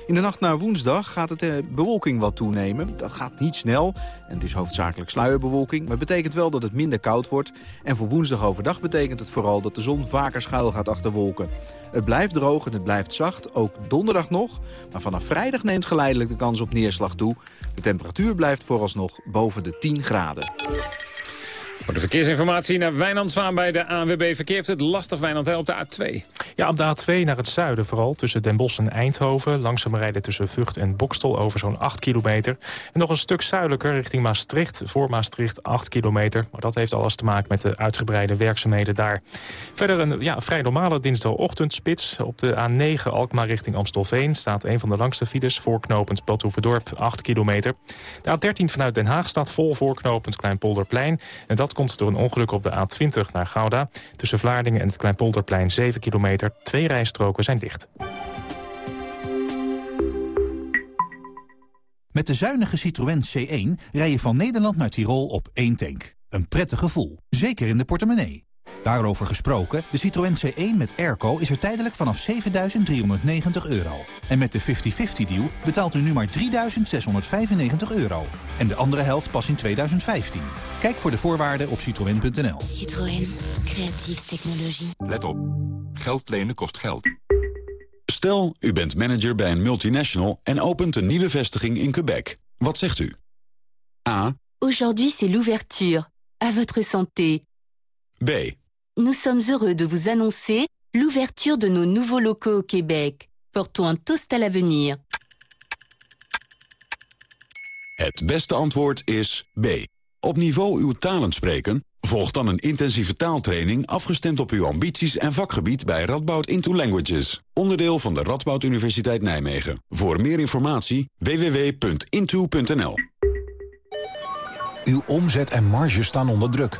In de nacht naar woensdag gaat het de bewolking wat toenemen. Dat gaat niet snel en het is hoofdzakelijk sluierbewolking... maar het betekent wel dat het minder koud wordt. En voor woensdag overdag betekent het vooral dat de zon vaker schuil gaat achter wolken. Het blijft droog en het blijft zacht, ook donderdag nog. Maar vanaf vrijdag neemt geleidelijk de kans op neerslag toe. De temperatuur blijft vooralsnog boven de 10 graden. Voor de verkeersinformatie naar Wijnand Zwaan bij de ANWB. Verkeer het lastig, Wijnand, hè, op de A2. Ja, op de A2 naar het zuiden vooral, tussen Den Bosch en Eindhoven. Langzaam rijden tussen Vught en Bokstel over zo'n 8 kilometer. En nog een stuk zuidelijker richting Maastricht, voor Maastricht 8 kilometer. Maar dat heeft alles te maken met de uitgebreide werkzaamheden daar. Verder een ja, vrij normale dinsdagochtendspits. Op de A9 Alkmaar richting Amstelveen staat een van de langste files... voorknopend Badhoevedorp 8 kilometer. De A13 vanuit Den Haag staat vol voorknopend Kleinpolderplein. En dat komt door een ongeluk op de A20 naar Gouda. Tussen Vlaardingen en het Kleinpolderplein 7 kilometer. Twee rijstroken zijn dicht. Met de zuinige Citroën C1 rij je van Nederland naar Tirol op één tank. Een prettig gevoel, zeker in de portemonnee. Daarover gesproken, de Citroën C1 met airco is er tijdelijk vanaf 7.390 euro. En met de 50-50 deal betaalt u nu maar 3.695 euro. En de andere helft pas in 2015. Kijk voor de voorwaarden op citroën.nl. Citroën. Creatieve technologie. Let op. Geld lenen kost geld. Stel, u bent manager bij een multinational en opent een nieuwe vestiging in Quebec. Wat zegt u? A. Aujourd'hui, c'est l'ouverture. À votre santé. B. Nous sommes heureux de vous annoncer l'ouverture de nos nouveaux locaux au Québec. Portons un toast à l'avenir. Het beste antwoord is B. Op niveau uw talen spreken? Volg dan een intensieve taaltraining afgestemd op uw ambities en vakgebied bij Radboud Into Languages. Onderdeel van de Radboud Universiteit Nijmegen. Voor meer informatie www.into.nl Uw omzet en marge staan onder druk.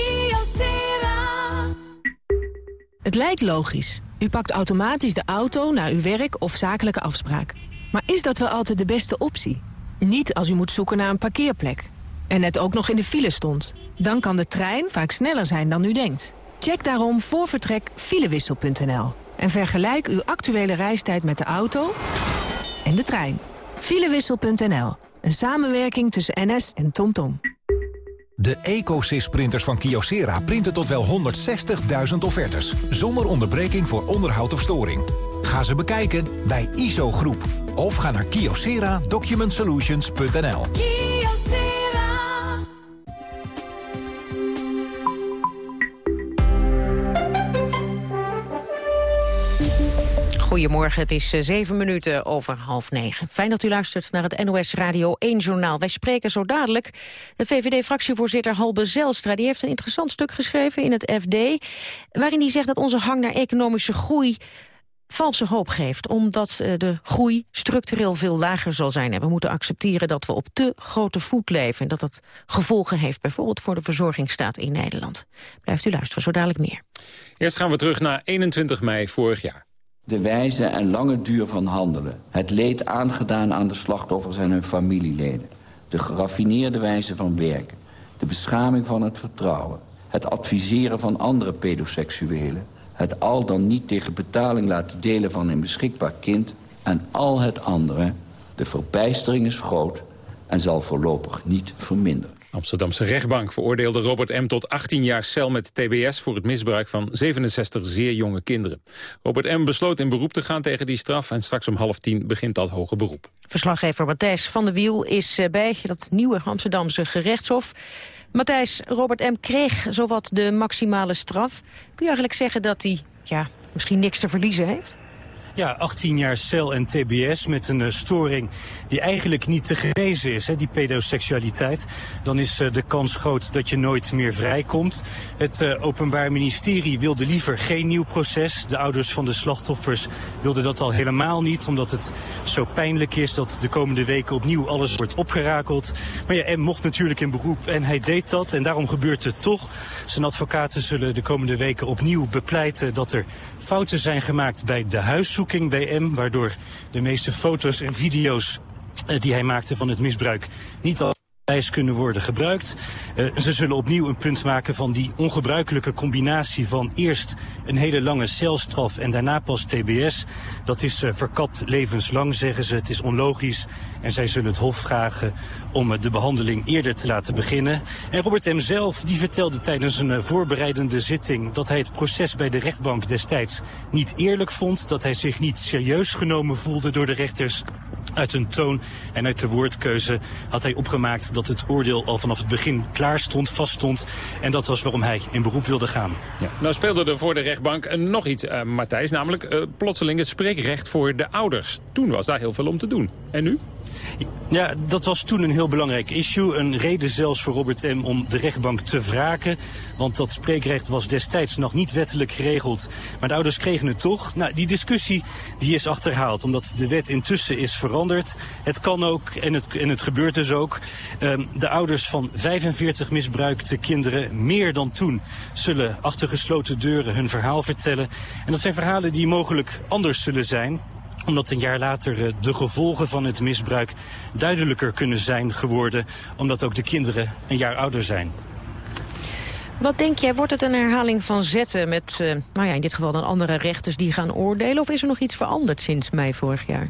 Het lijkt logisch. U pakt automatisch de auto naar uw werk of zakelijke afspraak. Maar is dat wel altijd de beste optie? Niet als u moet zoeken naar een parkeerplek. En net ook nog in de file stond. Dan kan de trein vaak sneller zijn dan u denkt. Check daarom voor vertrek filewissel.nl. En vergelijk uw actuele reistijd met de auto en de trein. Filewissel.nl. Een samenwerking tussen NS en TomTom. De EcoSys-printers van Kyocera printen tot wel 160.000 offertes. Zonder onderbreking voor onderhoud of storing. Ga ze bekijken bij ISO Groep. Of ga naar kyocera-documentsolutions.nl. Goedemorgen, het is eh, zeven minuten over half negen. Fijn dat u luistert naar het NOS Radio 1 Journaal. Wij spreken zo dadelijk de VVD-fractievoorzitter Halbe Zelstra. Die heeft een interessant stuk geschreven in het FD... waarin hij zegt dat onze hang naar economische groei valse hoop geeft, omdat eh, de groei structureel veel lager zal zijn. En we moeten accepteren dat we op te grote voet leven... en dat dat gevolgen heeft, bijvoorbeeld voor de verzorgingsstaat in Nederland. Blijft u luisteren, zo dadelijk meer. Eerst gaan we terug naar 21 mei vorig jaar. De wijze en lange duur van handelen. Het leed aangedaan aan de slachtoffers en hun familieleden. De geraffineerde wijze van werken. De beschaming van het vertrouwen. Het adviseren van andere pedoseksuelen. Het al dan niet tegen betaling laten delen van een beschikbaar kind. En al het andere. De verbijstering is groot en zal voorlopig niet verminderen. Amsterdamse rechtbank veroordeelde Robert M. tot 18 jaar cel met tbs... voor het misbruik van 67 zeer jonge kinderen. Robert M. besloot in beroep te gaan tegen die straf... en straks om half tien begint dat hoge beroep. Verslaggever Matthijs van der Wiel is eh, bij dat nieuwe Amsterdamse gerechtshof. Matthijs, Robert M. kreeg zowat de maximale straf. Kun je eigenlijk zeggen dat hij ja, misschien niks te verliezen heeft? Ja, 18 jaar cel en tbs met een uh, storing die eigenlijk niet te genezen is, hè, die pedoseksualiteit. Dan is uh, de kans groot dat je nooit meer vrijkomt. Het uh, Openbaar Ministerie wilde liever geen nieuw proces. De ouders van de slachtoffers wilden dat al helemaal niet, omdat het zo pijnlijk is dat de komende weken opnieuw alles wordt opgerakeld. Maar ja, M mocht natuurlijk in beroep en hij deed dat en daarom gebeurt het toch. Zijn advocaten zullen de komende weken opnieuw bepleiten dat er fouten zijn gemaakt bij de huiszoeking bij M, waardoor de meeste foto's en video's uh, die hij maakte van het misbruik niet al kunnen worden gebruikt. Uh, ze zullen opnieuw een punt maken van die ongebruikelijke combinatie van eerst een hele lange celstraf en daarna pas TBS. Dat is uh, verkapt levenslang, zeggen ze. Het is onlogisch en zij zullen het Hof vragen om de behandeling eerder te laten beginnen. En Robert M. zelf die vertelde tijdens een voorbereidende zitting dat hij het proces bij de rechtbank destijds niet eerlijk vond. Dat hij zich niet serieus genomen voelde door de rechters. Uit hun toon en uit de woordkeuze had hij opgemaakt dat het oordeel al vanaf het begin klaar stond, vast stond. En dat was waarom hij in beroep wilde gaan. Ja. Nou speelde er voor de rechtbank nog iets, uh, Matthijs, namelijk uh, plotseling het spreekrecht voor de ouders. Toen was daar heel veel om te doen. En nu? Ja, dat was toen een heel belangrijk issue. Een reden zelfs voor Robert M. om de rechtbank te wraken. Want dat spreekrecht was destijds nog niet wettelijk geregeld. Maar de ouders kregen het toch. Nou, die discussie die is achterhaald. Omdat de wet intussen is veranderd. Het kan ook en het, en het gebeurt dus ook. Um, de ouders van 45 misbruikte kinderen, meer dan toen... zullen achter gesloten deuren hun verhaal vertellen. En dat zijn verhalen die mogelijk anders zullen zijn omdat een jaar later uh, de gevolgen van het misbruik duidelijker kunnen zijn geworden. Omdat ook de kinderen een jaar ouder zijn. Wat denk jij, wordt het een herhaling van zetten met, uh, nou ja, in dit geval dan andere rechters die gaan oordelen? Of is er nog iets veranderd sinds mei vorig jaar?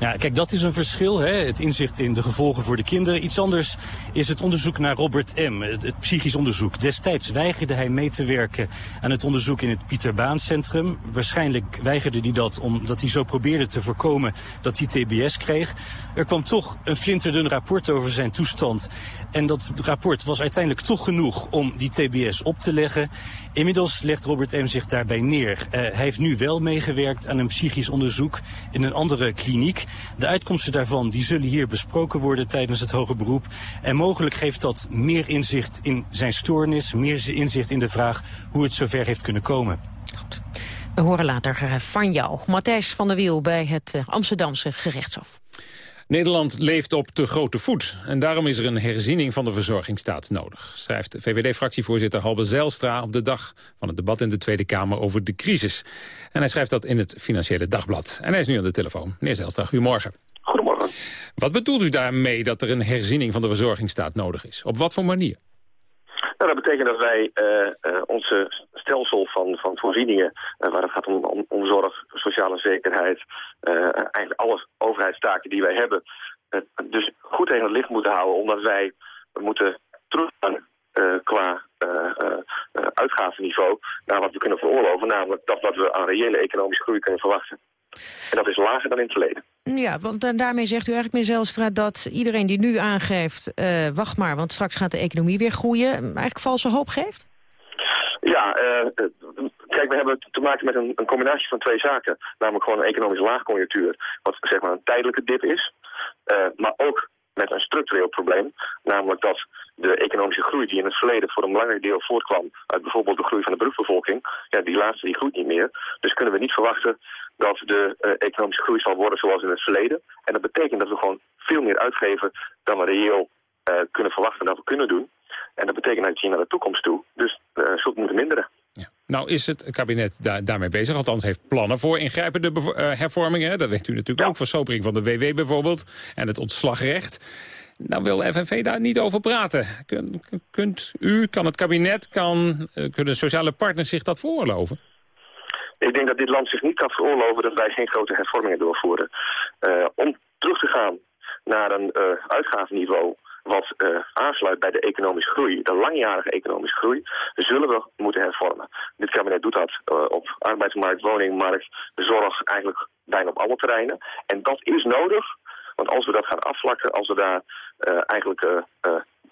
Ja, kijk, dat is een verschil. Hè? Het inzicht in de gevolgen voor de kinderen. Iets anders is het onderzoek naar Robert M., het, psychisch onderzoek. Destijds weigerde hij mee te werken aan het onderzoek in het Pieter Baan Centrum. Waarschijnlijk weigerde hij dat omdat hij zo probeerde te voorkomen dat hij TBS kreeg. Er kwam toch een flinterdun rapport over zijn toestand. En dat rapport was uiteindelijk toch genoeg om die TBS op te leggen. Inmiddels legt Robert M. zich daarbij neer. Uh, hij heeft nu wel meegewerkt aan een psychisch onderzoek in een andere kliniek. De uitkomsten daarvan die zullen hier besproken worden tijdens het hoge beroep. En mogelijk geeft dat meer inzicht in zijn stoornis, meer inzicht in de vraag hoe het zover heeft kunnen komen. Goed. We horen later van jou. Matthijs van der Wiel bij het Amsterdamse gerechtshof. Nederland leeft op te grote voet. En daarom is er een herziening van de verzorgingsstaat nodig. Schrijft VVD-fractievoorzitter Halbe Zijlstra op de dag van het debat in de Tweede Kamer over de crisis. En hij schrijft dat in het Financiële Dagblad. En hij is nu aan de telefoon. Meneer Zijlstra, goedemorgen. Goedemorgen. Wat bedoelt u daarmee dat er een herziening van de verzorgingsstaat nodig is? Op wat voor manier? Nou, dat betekent dat wij uh, uh, onze stelsel van, van voorzieningen, uh, waar het gaat om, om, om, zorg, sociale zekerheid, eigenlijk alle overheidstaken die wij hebben, dus goed tegen het licht moeten houden, omdat wij moeten teruggaan qua uitgavenniveau naar wat we kunnen veroorloven, namelijk dat wat we aan reële economische groei kunnen verwachten. En dat is lager dan in het verleden. Ja, want en daarmee zegt u eigenlijk, meneer Zelstra, dat iedereen die nu aangeeft... Uh, wacht maar, want straks gaat de economie weer groeien... eigenlijk valse hoop geeft? Ja, uh, kijk, we hebben te maken met een, een, combinatie van twee zaken. Namelijk gewoon een economische laagconjunctuur, wat zeg maar een tijdelijke dip is. Uh, maar ook met een structureel probleem. Namelijk dat de economische groei die in het verleden voor een belangrijk deel voortkwam uit bijvoorbeeld de groei van de beroepsbevolking, ja, die laatste die groeit niet meer. Dus kunnen we niet verwachten dat de uh, economische groei zal worden zoals in het verleden. En dat betekent dat we gewoon veel meer uitgeven dan we reëel uh, kunnen verwachten dat we kunnen doen. En dat betekent dat je naar de toekomst toe dus uh, zult moeten minderen. Ja. Nou is het kabinet daar, daarmee bezig, althans heeft plannen voor ingrijpende hervormingen. Dat weet u natuurlijk ja. ook, versobering van de WW bijvoorbeeld en het ontslagrecht. Nou wil FNV daar niet over praten. Kun, kunt u, kan het kabinet, kan, kunnen sociale partners zich dat veroorloven? Ik denk dat dit land zich niet kan veroorloven dat wij geen grote hervormingen doorvoeren. Uh, om terug te gaan naar een uh, uitgavenniveau wat uh, aansluit bij de economische groei, de langjarige economische groei, zullen we moeten hervormen. Dit kabinet doet dat op arbeidsmarkt, woningmarkt, zorg, eigenlijk bijna op alle terreinen. En dat is nodig, want als we dat gaan afvlakken, als we daar eigenlijk de,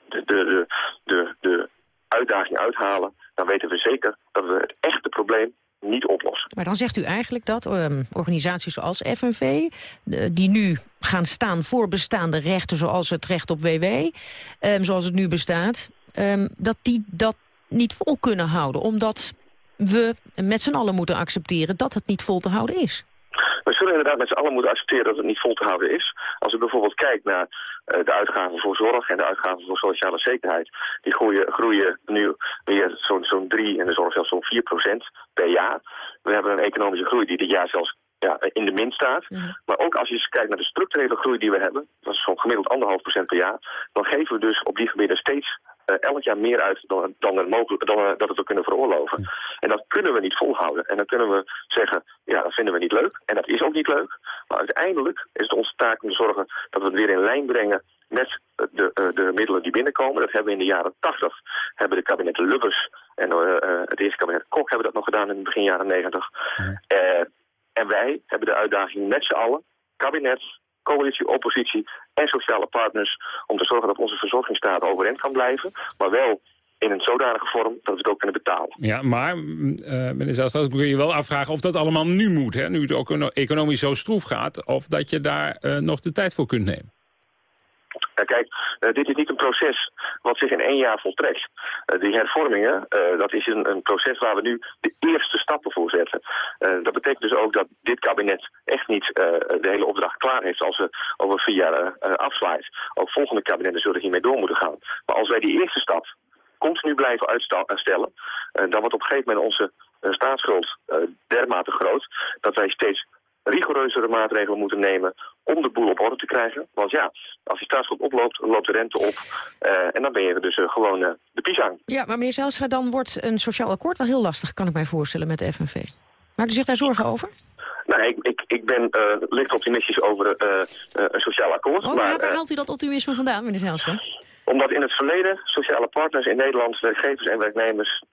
de, de, de uitdaging uithalen, dan weten we zeker dat we het echte probleem niet oplossen. Maar dan zegt u eigenlijk dat um, organisaties zoals FNV... De, die nu gaan staan voor bestaande rechten zoals het recht op WW... Um, zoals het nu bestaat, um, dat die dat niet vol kunnen houden. Omdat we met z'n allen moeten accepteren dat het niet vol te houden is. We zullen inderdaad met z'n allen moeten accepteren dat het niet vol te houden is. Als u bijvoorbeeld kijkt naar uh, de uitgaven voor zorg en de uitgaven voor sociale zekerheid. Die groeien, groeien nu weer zo'n zo'n 3 en de zorg zelfs zo'n 4 procent per jaar. We hebben een economische groei die dit jaar zelfs ja, in de min staat. Ja. Maar ook als je kijkt naar de structurele groei die we hebben, dat is zo'n gemiddeld anderhalf procent per jaar, dan geven we dus op die gebieden steeds elk jaar meer uit dan, dan, er mogelijk, dan uh, dat we kunnen veroorloven. En dat kunnen we niet volhouden. En dan kunnen we zeggen, ja, dat vinden we niet leuk. En dat is ook niet leuk. Maar uiteindelijk is het onze taak om te zorgen dat we het weer in lijn brengen met de, uh, de middelen die binnenkomen. Dat hebben we in de jaren 80, hebben de kabinetten Lubbers en het eerste kabinet Kok hebben dat nog gedaan in het begin jaren 90. Ja. En wij hebben de uitdaging met z'n allen, kabinet, coalitie, oppositie en sociale partners... om te zorgen dat onze verzorgingsstaat overeind kan blijven, maar wel in een zodanige vorm dat we het ook kunnen betalen. Ja, maar uh, meneer Zijlstra, kun je wel afvragen of dat allemaal nu moet. Hè? Nu het ook economisch zo stroef gaat, of dat je daar uh, nog de tijd voor kunt nemen. Uh, kijk, uh, dit is niet een proces wat zich in één jaar voltrekt. Uh, die hervormingen, dat is een, een, proces waar we nu de eerste stappen voor zetten. dat betekent dus ook dat dit kabinet echt niet de hele opdracht klaar heeft als we over vier jaar afsluit. Ook volgende kabinetten zullen hiermee door moeten gaan. Maar als wij die eerste stap continu blijven uitstellen, dan wordt op een gegeven moment onze staatsschuld dermate groot dat wij steeds rigoureuzere maatregelen moeten nemen om de boel op orde te krijgen. Want ja, als die staatsschuld oploopt, loopt de rente op. Uh, en dan ben je dus uh, gewoon uh, de pisang. Ja, maar meneer Zijlstra, dan wordt een sociaal akkoord wel heel lastig, kan ik mij voorstellen, met de FNV. Maakt u zich daar zorgen over? Nou, ik, ik, ik ben licht optimistisch over een sociaal akkoord. Oh, maar, waar haalt u dat optimisme vandaan, meneer Zijlstra? Omdat in het verleden sociale partners in Nederland, werkgevers en werknemers,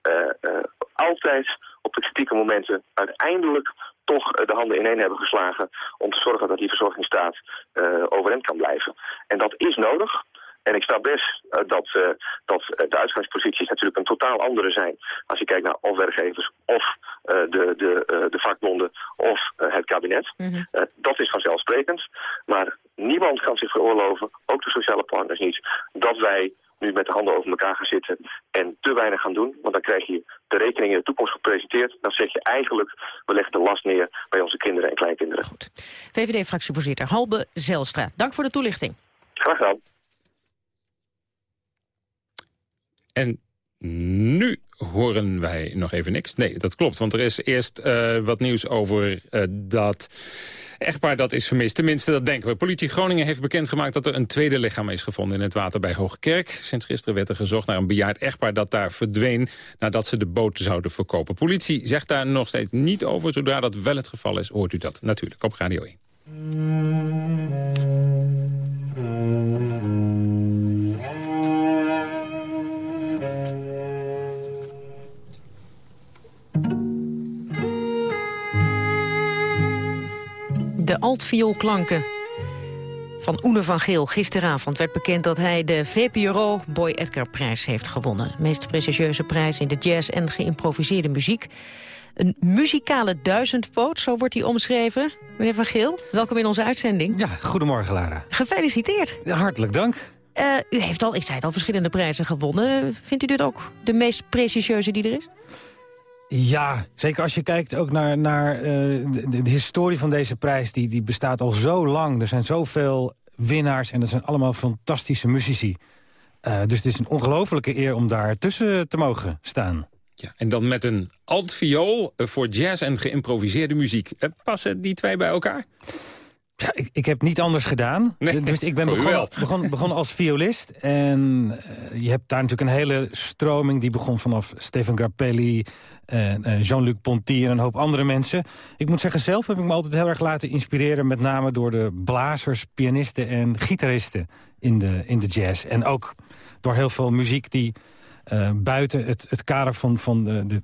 altijd op de kritieke momenten uiteindelijk toch de handen ineen hebben geslagen om te zorgen dat die verzorgingsstaat uh, overeind kan blijven. En dat is nodig. En ik sta best uh, dat, uh, dat de uitgangsposities natuurlijk een totaal andere zijn. Als je kijkt naar of werkgevers of de, de, de vakbonden of het kabinet. Mm -hmm. dat is vanzelfsprekend. Maar niemand kan zich veroorloven, ook de sociale partners niet, dat wij nu met de handen over elkaar gaan zitten en te weinig gaan doen. Want dan krijg je de rekening in de toekomst gepresenteerd. Dan zeg je eigenlijk, we leggen de last neer bij onze kinderen en kleinkinderen. Goed. VVD-fractievoorzitter Halbe Zelstra, dank voor de toelichting. Graag gedaan. En nu horen wij nog even niks. Nee, dat klopt, want er is eerst uh, wat nieuws over uh, dat echtpaar dat is vermist. Tenminste, dat denken we. Politie Groningen heeft bekendgemaakt dat er een tweede lichaam is gevonden in het water bij Hoogkerk. Sinds gisteren werd er gezocht naar een bejaard echtpaar dat daar verdween nadat ze de boot zouden verkopen. Politie zegt daar nog steeds niet over. Zodra dat wel het geval is, hoort u dat natuurlijk op Radio 1. De altvioolklanken van Oene van Geel. Gisteravond werd bekend dat hij de VPRO Boy Edgar prijs heeft gewonnen. De meest prestigieuze prijs in de jazz en geïmproviseerde muziek. Een muzikale duizendpoot, zo wordt hij omschreven. Meneer Van Geel, welkom in onze uitzending. Ja, goedemorgen Lara. Gefeliciteerd. Ja, hartelijk dank. Uh, u heeft al, ik zei het al, verschillende prijzen gewonnen. Vindt u dit ook de meest prestigieuze die er is? Ja, zeker als je kijkt ook naar, naar uh, de, historie van deze prijs. Die, die bestaat al zo lang. Er zijn zoveel winnaars en dat zijn allemaal fantastische muzici. Uh, dus het is een ongelofelijke eer om daar tussen te mogen staan. Ja, en dan met een altviool voor jazz en geïmproviseerde muziek. Passen die twee bij elkaar? Ja, ik, ik heb niet anders gedaan. Nee, dus ik ben begonnen, begon, begon als violist. En uh, je hebt daar natuurlijk een hele stroming... die begon vanaf Stefan Grappelli, uh, uh, Jean-Luc Ponty en een hoop andere mensen. Ik moet zeggen, zelf heb ik me altijd heel erg laten inspireren... met name door de blazers, pianisten en gitaristen in de, in de jazz. En ook door heel veel muziek die uh, buiten het, het kader van, van de, de,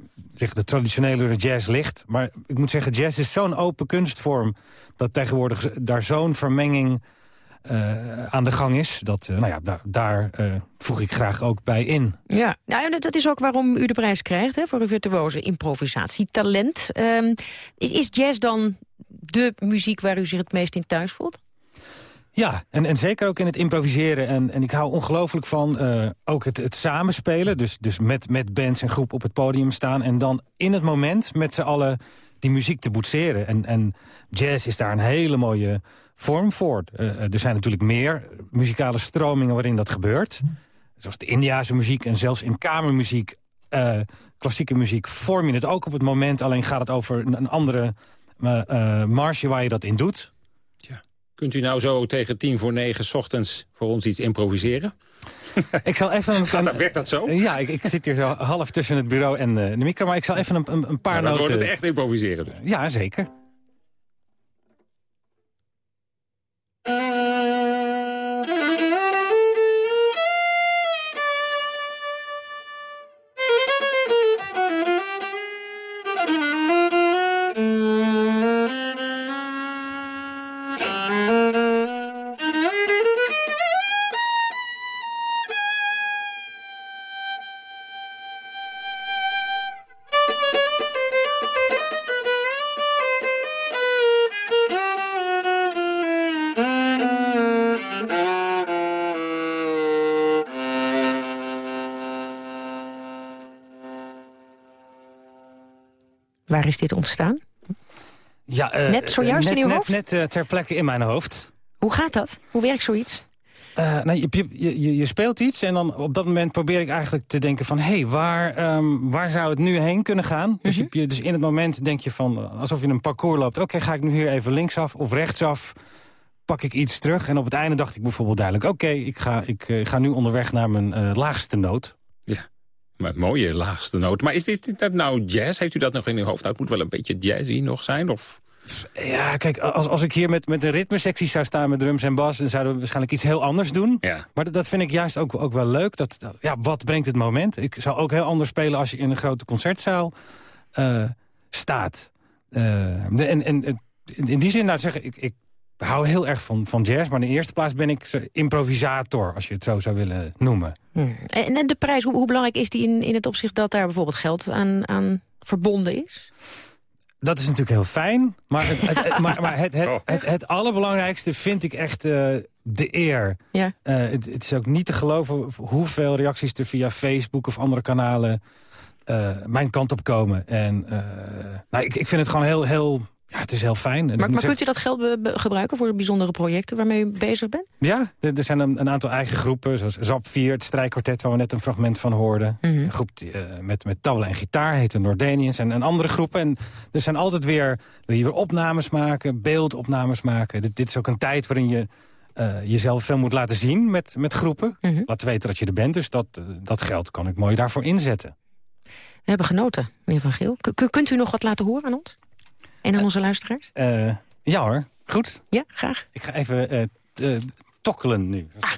de traditionele jazz ligt. Maar ik moet zeggen, jazz is zo'n open kunstvorm... dat tegenwoordig daar zo'n vermenging uh, aan de gang is. Dat, uh, nou ja, daar, daar voeg ik graag ook bij in. Ja, nou, en dat is ook waarom u de prijs krijgt... Hè, voor uw virtuoze improvisatietalent. Uh, is jazz dan de muziek waar u zich het meest in thuis voelt? Ja, en, en zeker ook in het improviseren. En, en ik hou ongelooflijk van uh, ook het, het samenspelen. Dus, dus met, met bands en groep op het podium staan. En dan in het moment met z'n allen die muziek te boetseren. En, en jazz is daar een hele mooie vorm voor. Uh, er zijn natuurlijk meer muzikale stromingen waarin dat gebeurt. Zoals de Indiase muziek en zelfs in kamermuziek... Uh, klassieke muziek vorm je het ook op het moment. Alleen gaat het over een, een andere marge waar je dat in doet. Kunt u nou zo tegen tien voor negen s ochtends voor ons iets improviseren? Ik zal even een, Gaat dat, werkt dat zo? Ja, ik, ik, zit hier zo half tussen het bureau en uh, de micro... maar ik zal even een, een, paar nou, dan noten... Dan wordt het echt improviseren dus. Ja, zeker. Is dit ontstaan? Ja, uh, net zojuist net, in uw net, hoofd? Net uh, ter plekke in mijn hoofd. Hoe gaat dat? Hoe werkt zoiets? Uh, nou, je, je, je, speelt iets en dan op dat moment probeer ik eigenlijk te denken van... hé, hey, waar, um, waar zou het nu heen kunnen gaan? Mm -hmm. dus, je, je, dus in het moment denk je van, alsof je een parcours loopt... oké, okay, ga ik nu hier even linksaf of rechtsaf? Pak ik iets terug? En op het einde dacht ik bijvoorbeeld duidelijk... oké, okay, ik, ga, ik ga nu onderweg naar mijn laagste noot. Maar mooie laagste noot. Maar is dit, dit nou jazz? Heeft u dat nog in uw hoofd? Nou, het moet wel een beetje jazzy nog zijn? Of... Ja, kijk, als, als ik hier met, met een ritmesectie zou staan met drums en bas... dan zouden we waarschijnlijk iets heel anders doen. Ja. Maar dat, dat vind ik juist ook, ook wel leuk. Dat, ja, wat brengt het moment? Ik zou ook heel anders spelen als je in een grote concertzaal uh, staat. Uh, de, en, en in die zin, nou zeggen, ik, ik hou heel erg van, van jazz. Maar in de eerste plaats ben ik improvisator, als je het zo zou willen noemen. Hmm. En, en de prijs, hoe, hoe, belangrijk is die in, in het opzicht dat daar bijvoorbeeld geld aan, aan verbonden is? Dat is natuurlijk heel fijn. Maar het, het, het maar, maar het, het, het, het, allerbelangrijkste vind ik echt uh, de eer. Ja. Eh, het, het is ook niet te geloven hoeveel reacties er via Facebook of andere kanalen eh, mijn kant op komen. En eh, nou, ik, ik vind het gewoon heel, heel ja, het is heel fijn. En Maar, maar zeggen- kunt u dat geld gebruiken voor bijzondere projecten waarmee u bezig bent? Ja, er, er zijn een, een aantal eigen groepen, zoals ZAP 4, het strijkkwartet waar we net een fragment van hoorden. Mhm. Een groep die, eh, met, met tabla en gitaar, heet de Nordanians en, en andere groepen. En er zijn altijd weer, wil je weer opnames maken, beeldopnames maken. Dit, dit is ook een tijd waarin je eh, jezelf veel moet laten zien met, met groepen. Mhm. Laten weten dat je er bent, dus dat, eh, dat geld kan ik mooi daarvoor inzetten. We hebben genoten, meneer Van Geel. K- kunt u nog wat laten horen aan ons? En aan onze luisteraars? Eh, ja hoor, goed. Ja, graag. Ik ga even eh, eh, tokkelen nu. Ah.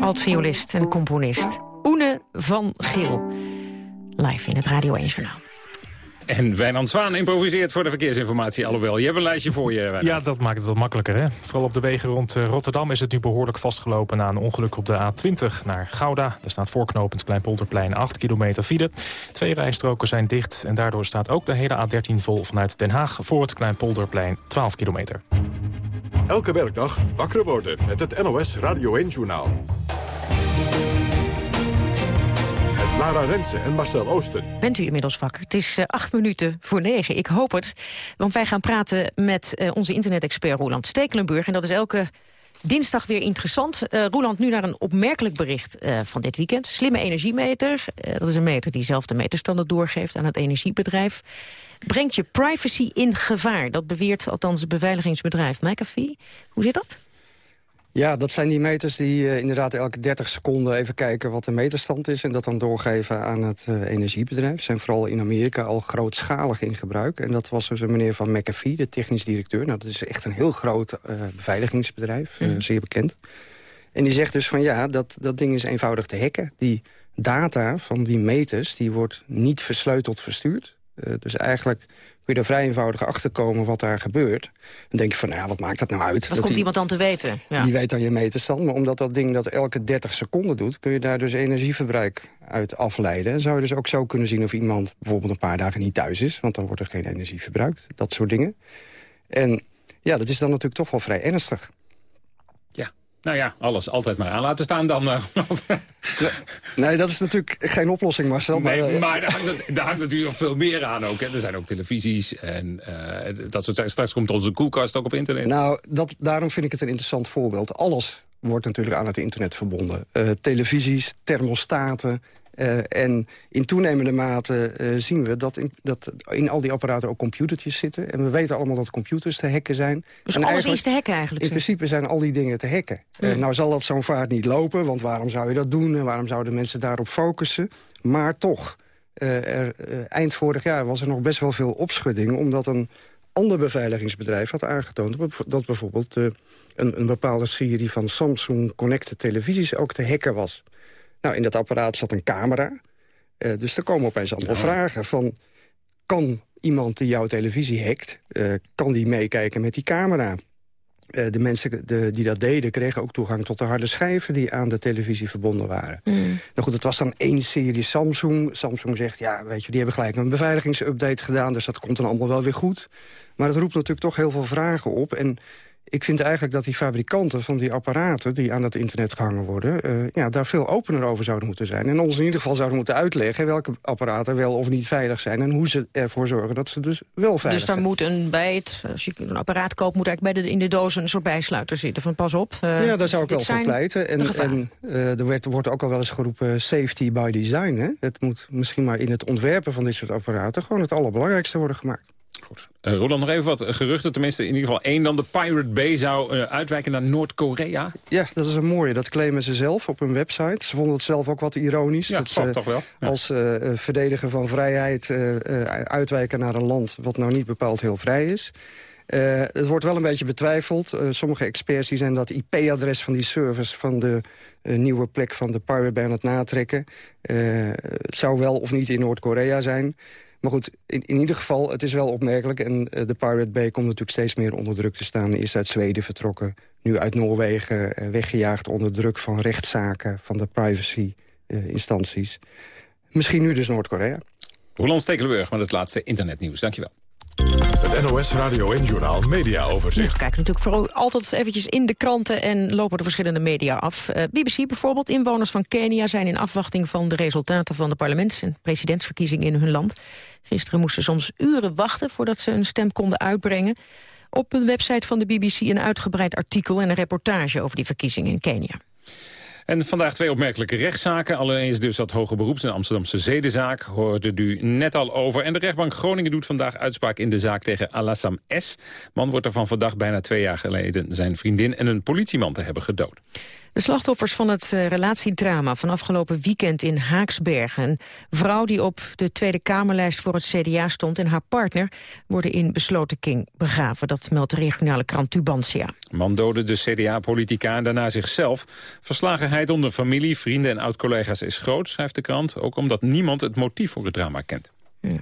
Altviolist en componist Oene van Geel. Live in het Radio 1 Journaal. En Wijnand Zwaan improviseert voor de verkeersinformatie. Alhoewel, je hebt een lijstje voor je, Wijnand. Ja, dat maakt het wat makkelijker. Hè? Vooral op de wegen rond eh, Rotterdam is het nu behoorlijk vastgelopen... na een ongeluk op de A20 naar Gouda. Er staat voorknopend Kleinpolderplein 8 kilometer file. Twee rijstroken zijn dicht en daardoor staat ook de hele A13 vol... vanuit Den Haag voor het Kleinpolderplein 12 kilometer. Elke werkdag wakker worden met het NOS Radio 1-journaal. Lara Rensen en Marcel Oosten. Bent u inmiddels wakker? Het is eh, acht minuten voor negen. Ik hoop het. Want wij gaan praten met eh, onze internet-expert Roland Stekelenburg. En dat is elke dinsdag weer interessant. Eh Roland, nu naar een opmerkelijk bericht van dit weekend. Slimme energiemeter. Dat is een meter die zelf de meterstanden doorgeeft aan het energiebedrijf. Brengt je privacy in gevaar. Dat beweert althans het beveiligingsbedrijf McAfee. Hoe zit dat? Ja, dat zijn die meters die eh, inderdaad elke 30 seconden even kijken wat de meterstand is... en dat dan doorgeven aan het eh, energiebedrijf. Zijn vooral in Amerika al grootschalig in gebruik. En dat was dus een meneer van McAfee, de technisch directeur. Nou, dat is echt een heel groot eh, beveiligingsbedrijf, Mhm. zeer bekend. En die zegt dus van ja, dat, dat ding is eenvoudig te hacken. Die data van die meters, die wordt niet versleuteld verstuurd. Dus eigenlijk kun je er vrij eenvoudig achter komen wat daar gebeurt. Dan denk je van, nou ja, wat maakt dat nou uit? Wat Dat komt die- iemand dan te weten? Ja. die weet dan je meterstand. Maar omdat dat ding dat elke 30 seconden doet... kun je daar dus energieverbruik uit afleiden. En zou je dus ook zo kunnen zien of iemand bijvoorbeeld een paar dagen niet thuis is. Want dan wordt er geen energie verbruikt. Dat soort dingen. En ja, dat is dan natuurlijk toch wel vrij ernstig. Nou ja, alles altijd maar aan laten staan dan. eh, Nee, dat is natuurlijk geen oplossing, Marcel. nee, maar, eh, maar daar hangt, daar hangt natuurlijk veel meer aan ook. Hè. Er zijn ook televisies en eh, dat soort. Straks komt onze koelkast ook op internet. Nou, dat, daarom vind ik het een interessant voorbeeld. Alles wordt natuurlijk aan het internet verbonden. Televisies, thermostaten. Eh, en in toenemende mate eh, zien we dat in, dat in al die apparaten ook computertjes zitten. En we weten allemaal dat computers te hacken zijn. Dus En alles is te hacken eigenlijk? In zeg. principe zijn al die dingen te hacken. Eh, Mm. nou zal dat zo'n vaart niet lopen, want waarom zou je dat doen? En waarom zouden mensen daarop focussen? Maar toch, er, eind vorig jaar was er nog best wel veel opschudding... omdat een ander beveiligingsbedrijf had aangetoond... dat bijv- dat bijvoorbeeld een, een bepaalde serie van Samsung Connected televisies ook te hacken was. Nou, in dat apparaat zat een camera. Eh, dus er komen opeens allemaal vragen van... kan iemand die jouw televisie hackt, eh, kan die meekijken met die camera? Eh, de mensen de, die dat deden kregen ook toegang tot de harde schijven... die aan de televisie verbonden waren. Mm. Nou goed, het was dan één serie Samsung. Samsung zegt, ja, weet je, die hebben gelijk een beveiligingsupdate gedaan... dus dat komt dan allemaal wel weer goed. Maar het roept natuurlijk toch heel veel vragen op. En ik vind eigenlijk dat die fabrikanten van die apparaten... die aan het internet gehangen worden... eh, ja, daar veel opener over zouden moeten zijn. En ons in ieder geval zouden moeten uitleggen... welke apparaten wel of niet veilig zijn... en hoe ze ervoor zorgen dat ze dus wel veilig Dus daar zijn. moet een bij het, als je een apparaat koopt, moet eigenlijk bij de, in de doos een soort bijsluiter zitten. Van pas op. eh, ja, daar zou ik wel voor zijn pleiten. En, en eh, er werd, wordt ook al wel eens geroepen safety by design. Hè? Het moet misschien maar in het ontwerpen van dit soort apparaten... gewoon het allerbelangrijkste worden gemaakt. Eh, Roland, nog even wat geruchten. Tenminste, in ieder geval één dan. De Pirate Bay zou eh, uitwijken naar Noord-Korea. Ja, dat is een mooie. Dat claimen ze zelf op hun website. Ze vonden het zelf ook wat ironisch. Ja, dat toch- ze toch wel. Ja. als eh, verdediger van vrijheid uitwijken naar een land... wat nou niet bepaald heel vrij is. Het wordt wel een beetje betwijfeld. Sommige experts die zijn dat IP-adres van die service... van de nieuwe plek van de Pirate Bay aan het natrekken. Het zou wel of niet in Noord-Korea zijn. Maar goed, in, in ieder geval, het is wel opmerkelijk. En de Pirate Bay komt natuurlijk steeds meer onder druk te staan. Eerst uit Zweden vertrokken, nu uit Noorwegen... weggejaagd onder druk van rechtszaken, van de privacy-instanties. Misschien nu dus Noord-Korea. Roland Stekelenburg met het laatste internetnieuws. Dankjewel. Het NOS Radio en Journaal Media Overzicht. We kijken natuurlijk vooral altijd eventjes in de kranten en lopen de verschillende media af. Eh, BBC bijvoorbeeld, inwoners van Kenia zijn in afwachting van de resultaten van de parlements- en presidentsverkiezingen in hun land. Gisteren moesten soms uren wachten voordat ze een stem konden uitbrengen. Op de website van de BBC een uitgebreid artikel en een reportage over die verkiezingen in Kenia. En vandaag twee opmerkelijke rechtszaken. Allereerst dus dat hoge beroeps- en Amsterdamse zedenzaak. Hoorde u net al over. En de rechtbank Groningen doet vandaag uitspraak in de zaak tegen Alassam S. Man wordt ervan verdacht bijna twee jaar geleden zijn vriendin en een politieman te hebben gedood. De slachtoffers van het uh, relatiedrama van afgelopen weekend in Haaksbergen. Een vrouw die op de Tweede Kamerlijst voor het CDA stond... en haar partner worden in besloten king begraven. Dat meldt de regionale krant Tubantia. Man doodde de CDA-politica en daarna zichzelf. Verslagenheid onder familie, vrienden en oud-collega's is groot, schrijft de krant. Ook omdat niemand het motief voor het drama kent. Ja.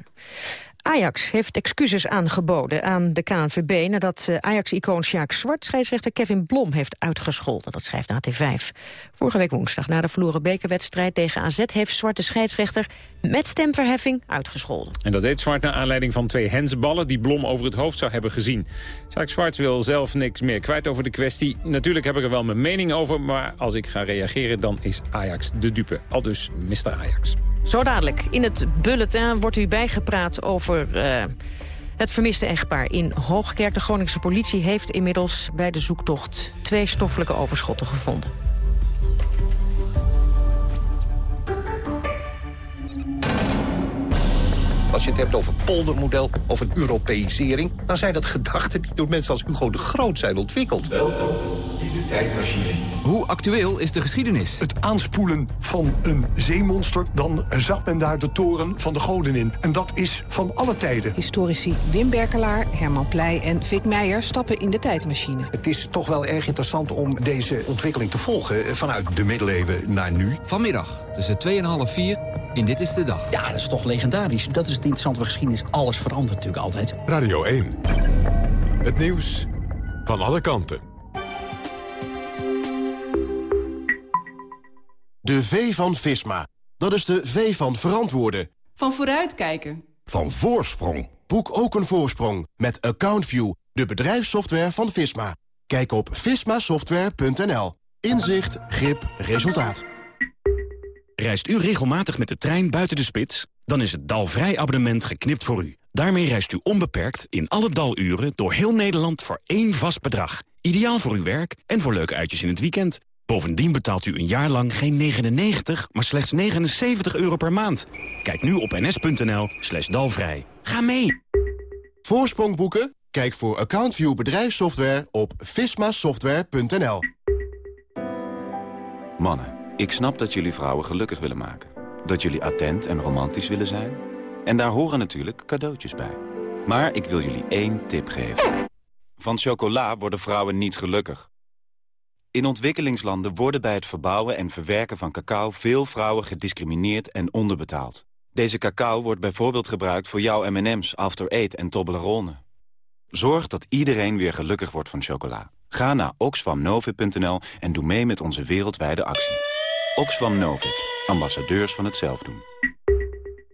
Ajax heeft excuses aangeboden aan de KNVB... nadat eh, Ajax-icoon Sjaak Zwart scheidsrechter Kevin Blom heeft uitgescholden. Dat schrijft AT5. Vorige week woensdag, na de verloren bekerwedstrijd tegen AZ... heeft Zwart de scheidsrechter met stemverheffing uitgescholden. En dat deed Zwart naar aanleiding van twee hensballen... die Blom over het hoofd zou hebben gezien. Sjaak Zwart wil zelf niks meer kwijt over de kwestie. Natuurlijk heb ik er wel mijn mening over... maar als ik ga reageren, dan is Ajax de dupe. Al dus Mr. Ajax. Zo dadelijk in het bulletin wordt u bijgepraat over uh, het vermiste echtpaar in Hoogkerk. De Groningse politie heeft inmiddels bij de zoektocht twee stoffelijke overschotten gevonden. Als je het hebt over poldermodel of een Europeisering... dan zijn dat gedachten die door mensen als Hugo de Groot zijn ontwikkeld. Welkom in de tijdmachine. Hoe actueel is de geschiedenis? Het aanspoelen van een zeemonster, dan zag men daar de toren van de goden in. En dat is van alle tijden. Historici Wim Berkelaar, Herman Pleij en Vic Meijer stappen in de tijdmachine. Het is toch wel erg interessant om deze ontwikkeling te volgen... vanuit de middeleeuwen naar nu. Vanmiddag tussen 2 en half 4 in Dit is de Dag. Ja, dat is toch legendarisch. Dat is het interessante van geschiedenis. Alles verandert natuurlijk altijd. Radio 1. Het nieuws van alle kanten. De V van Visma. Dat is de V van verantwoorden. Van vooruitkijken. Van voorsprong. Boek ook een voorsprong met AccountView, de bedrijfssoftware van Visma. Kijk op vismasoftware.nl. Inzicht, grip, resultaat. Reist u regelmatig met de trein buiten de spits? Dan is het Dalvrij abonnement geknipt voor u. Daarmee reist u onbeperkt in alle daluren door heel Nederland voor één vast bedrag. Ideaal voor uw werk en voor leuke uitjes in het weekend. Bovendien betaalt u een jaar lang geen 99, maar slechts 79 euro per maand. Kijk nu op ns.nl slash dalvrij. Ga mee! Voorsprong boeken? Kijk voor AccountView bedrijfssoftware op vismasoftware.nl. Mannen, ik snap dat jullie vrouwen gelukkig willen maken. Dat jullie attent en romantisch willen zijn. En daar horen natuurlijk cadeautjes bij. Maar ik wil jullie één tip geven. Van chocola worden vrouwen niet gelukkig. In ontwikkelingslanden worden bij het verbouwen en verwerken van cacao... veel vrouwen gediscrimineerd en onderbetaald. Deze cacao wordt bijvoorbeeld gebruikt voor jouw M&M's, After Eight en Toblerone. Zorg dat iedereen weer gelukkig wordt van chocola. Ga naar oxfamnovip.nl en doe mee met onze wereldwijde actie. Oxfam Novib, ambassadeurs van het zelfdoen.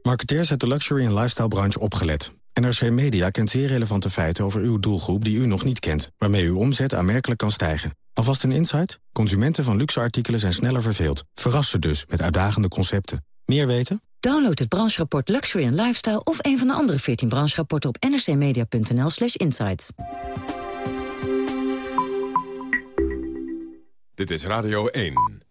Marketeers uit de luxury- en lifestyle-branche opgelet. NRC Media kent zeer relevante feiten over uw doelgroep die u nog niet kent... waarmee uw omzet aanmerkelijk kan stijgen. Alvast een insight? Consumenten van luxe artikelen zijn sneller verveeld. Verras ze dus met uitdagende concepten. Meer weten? Download het brancheraport Luxury and Lifestyle... of een van de andere 14 brancherapporten op nrcmedia.nl slash insights. Dit is Radio 1.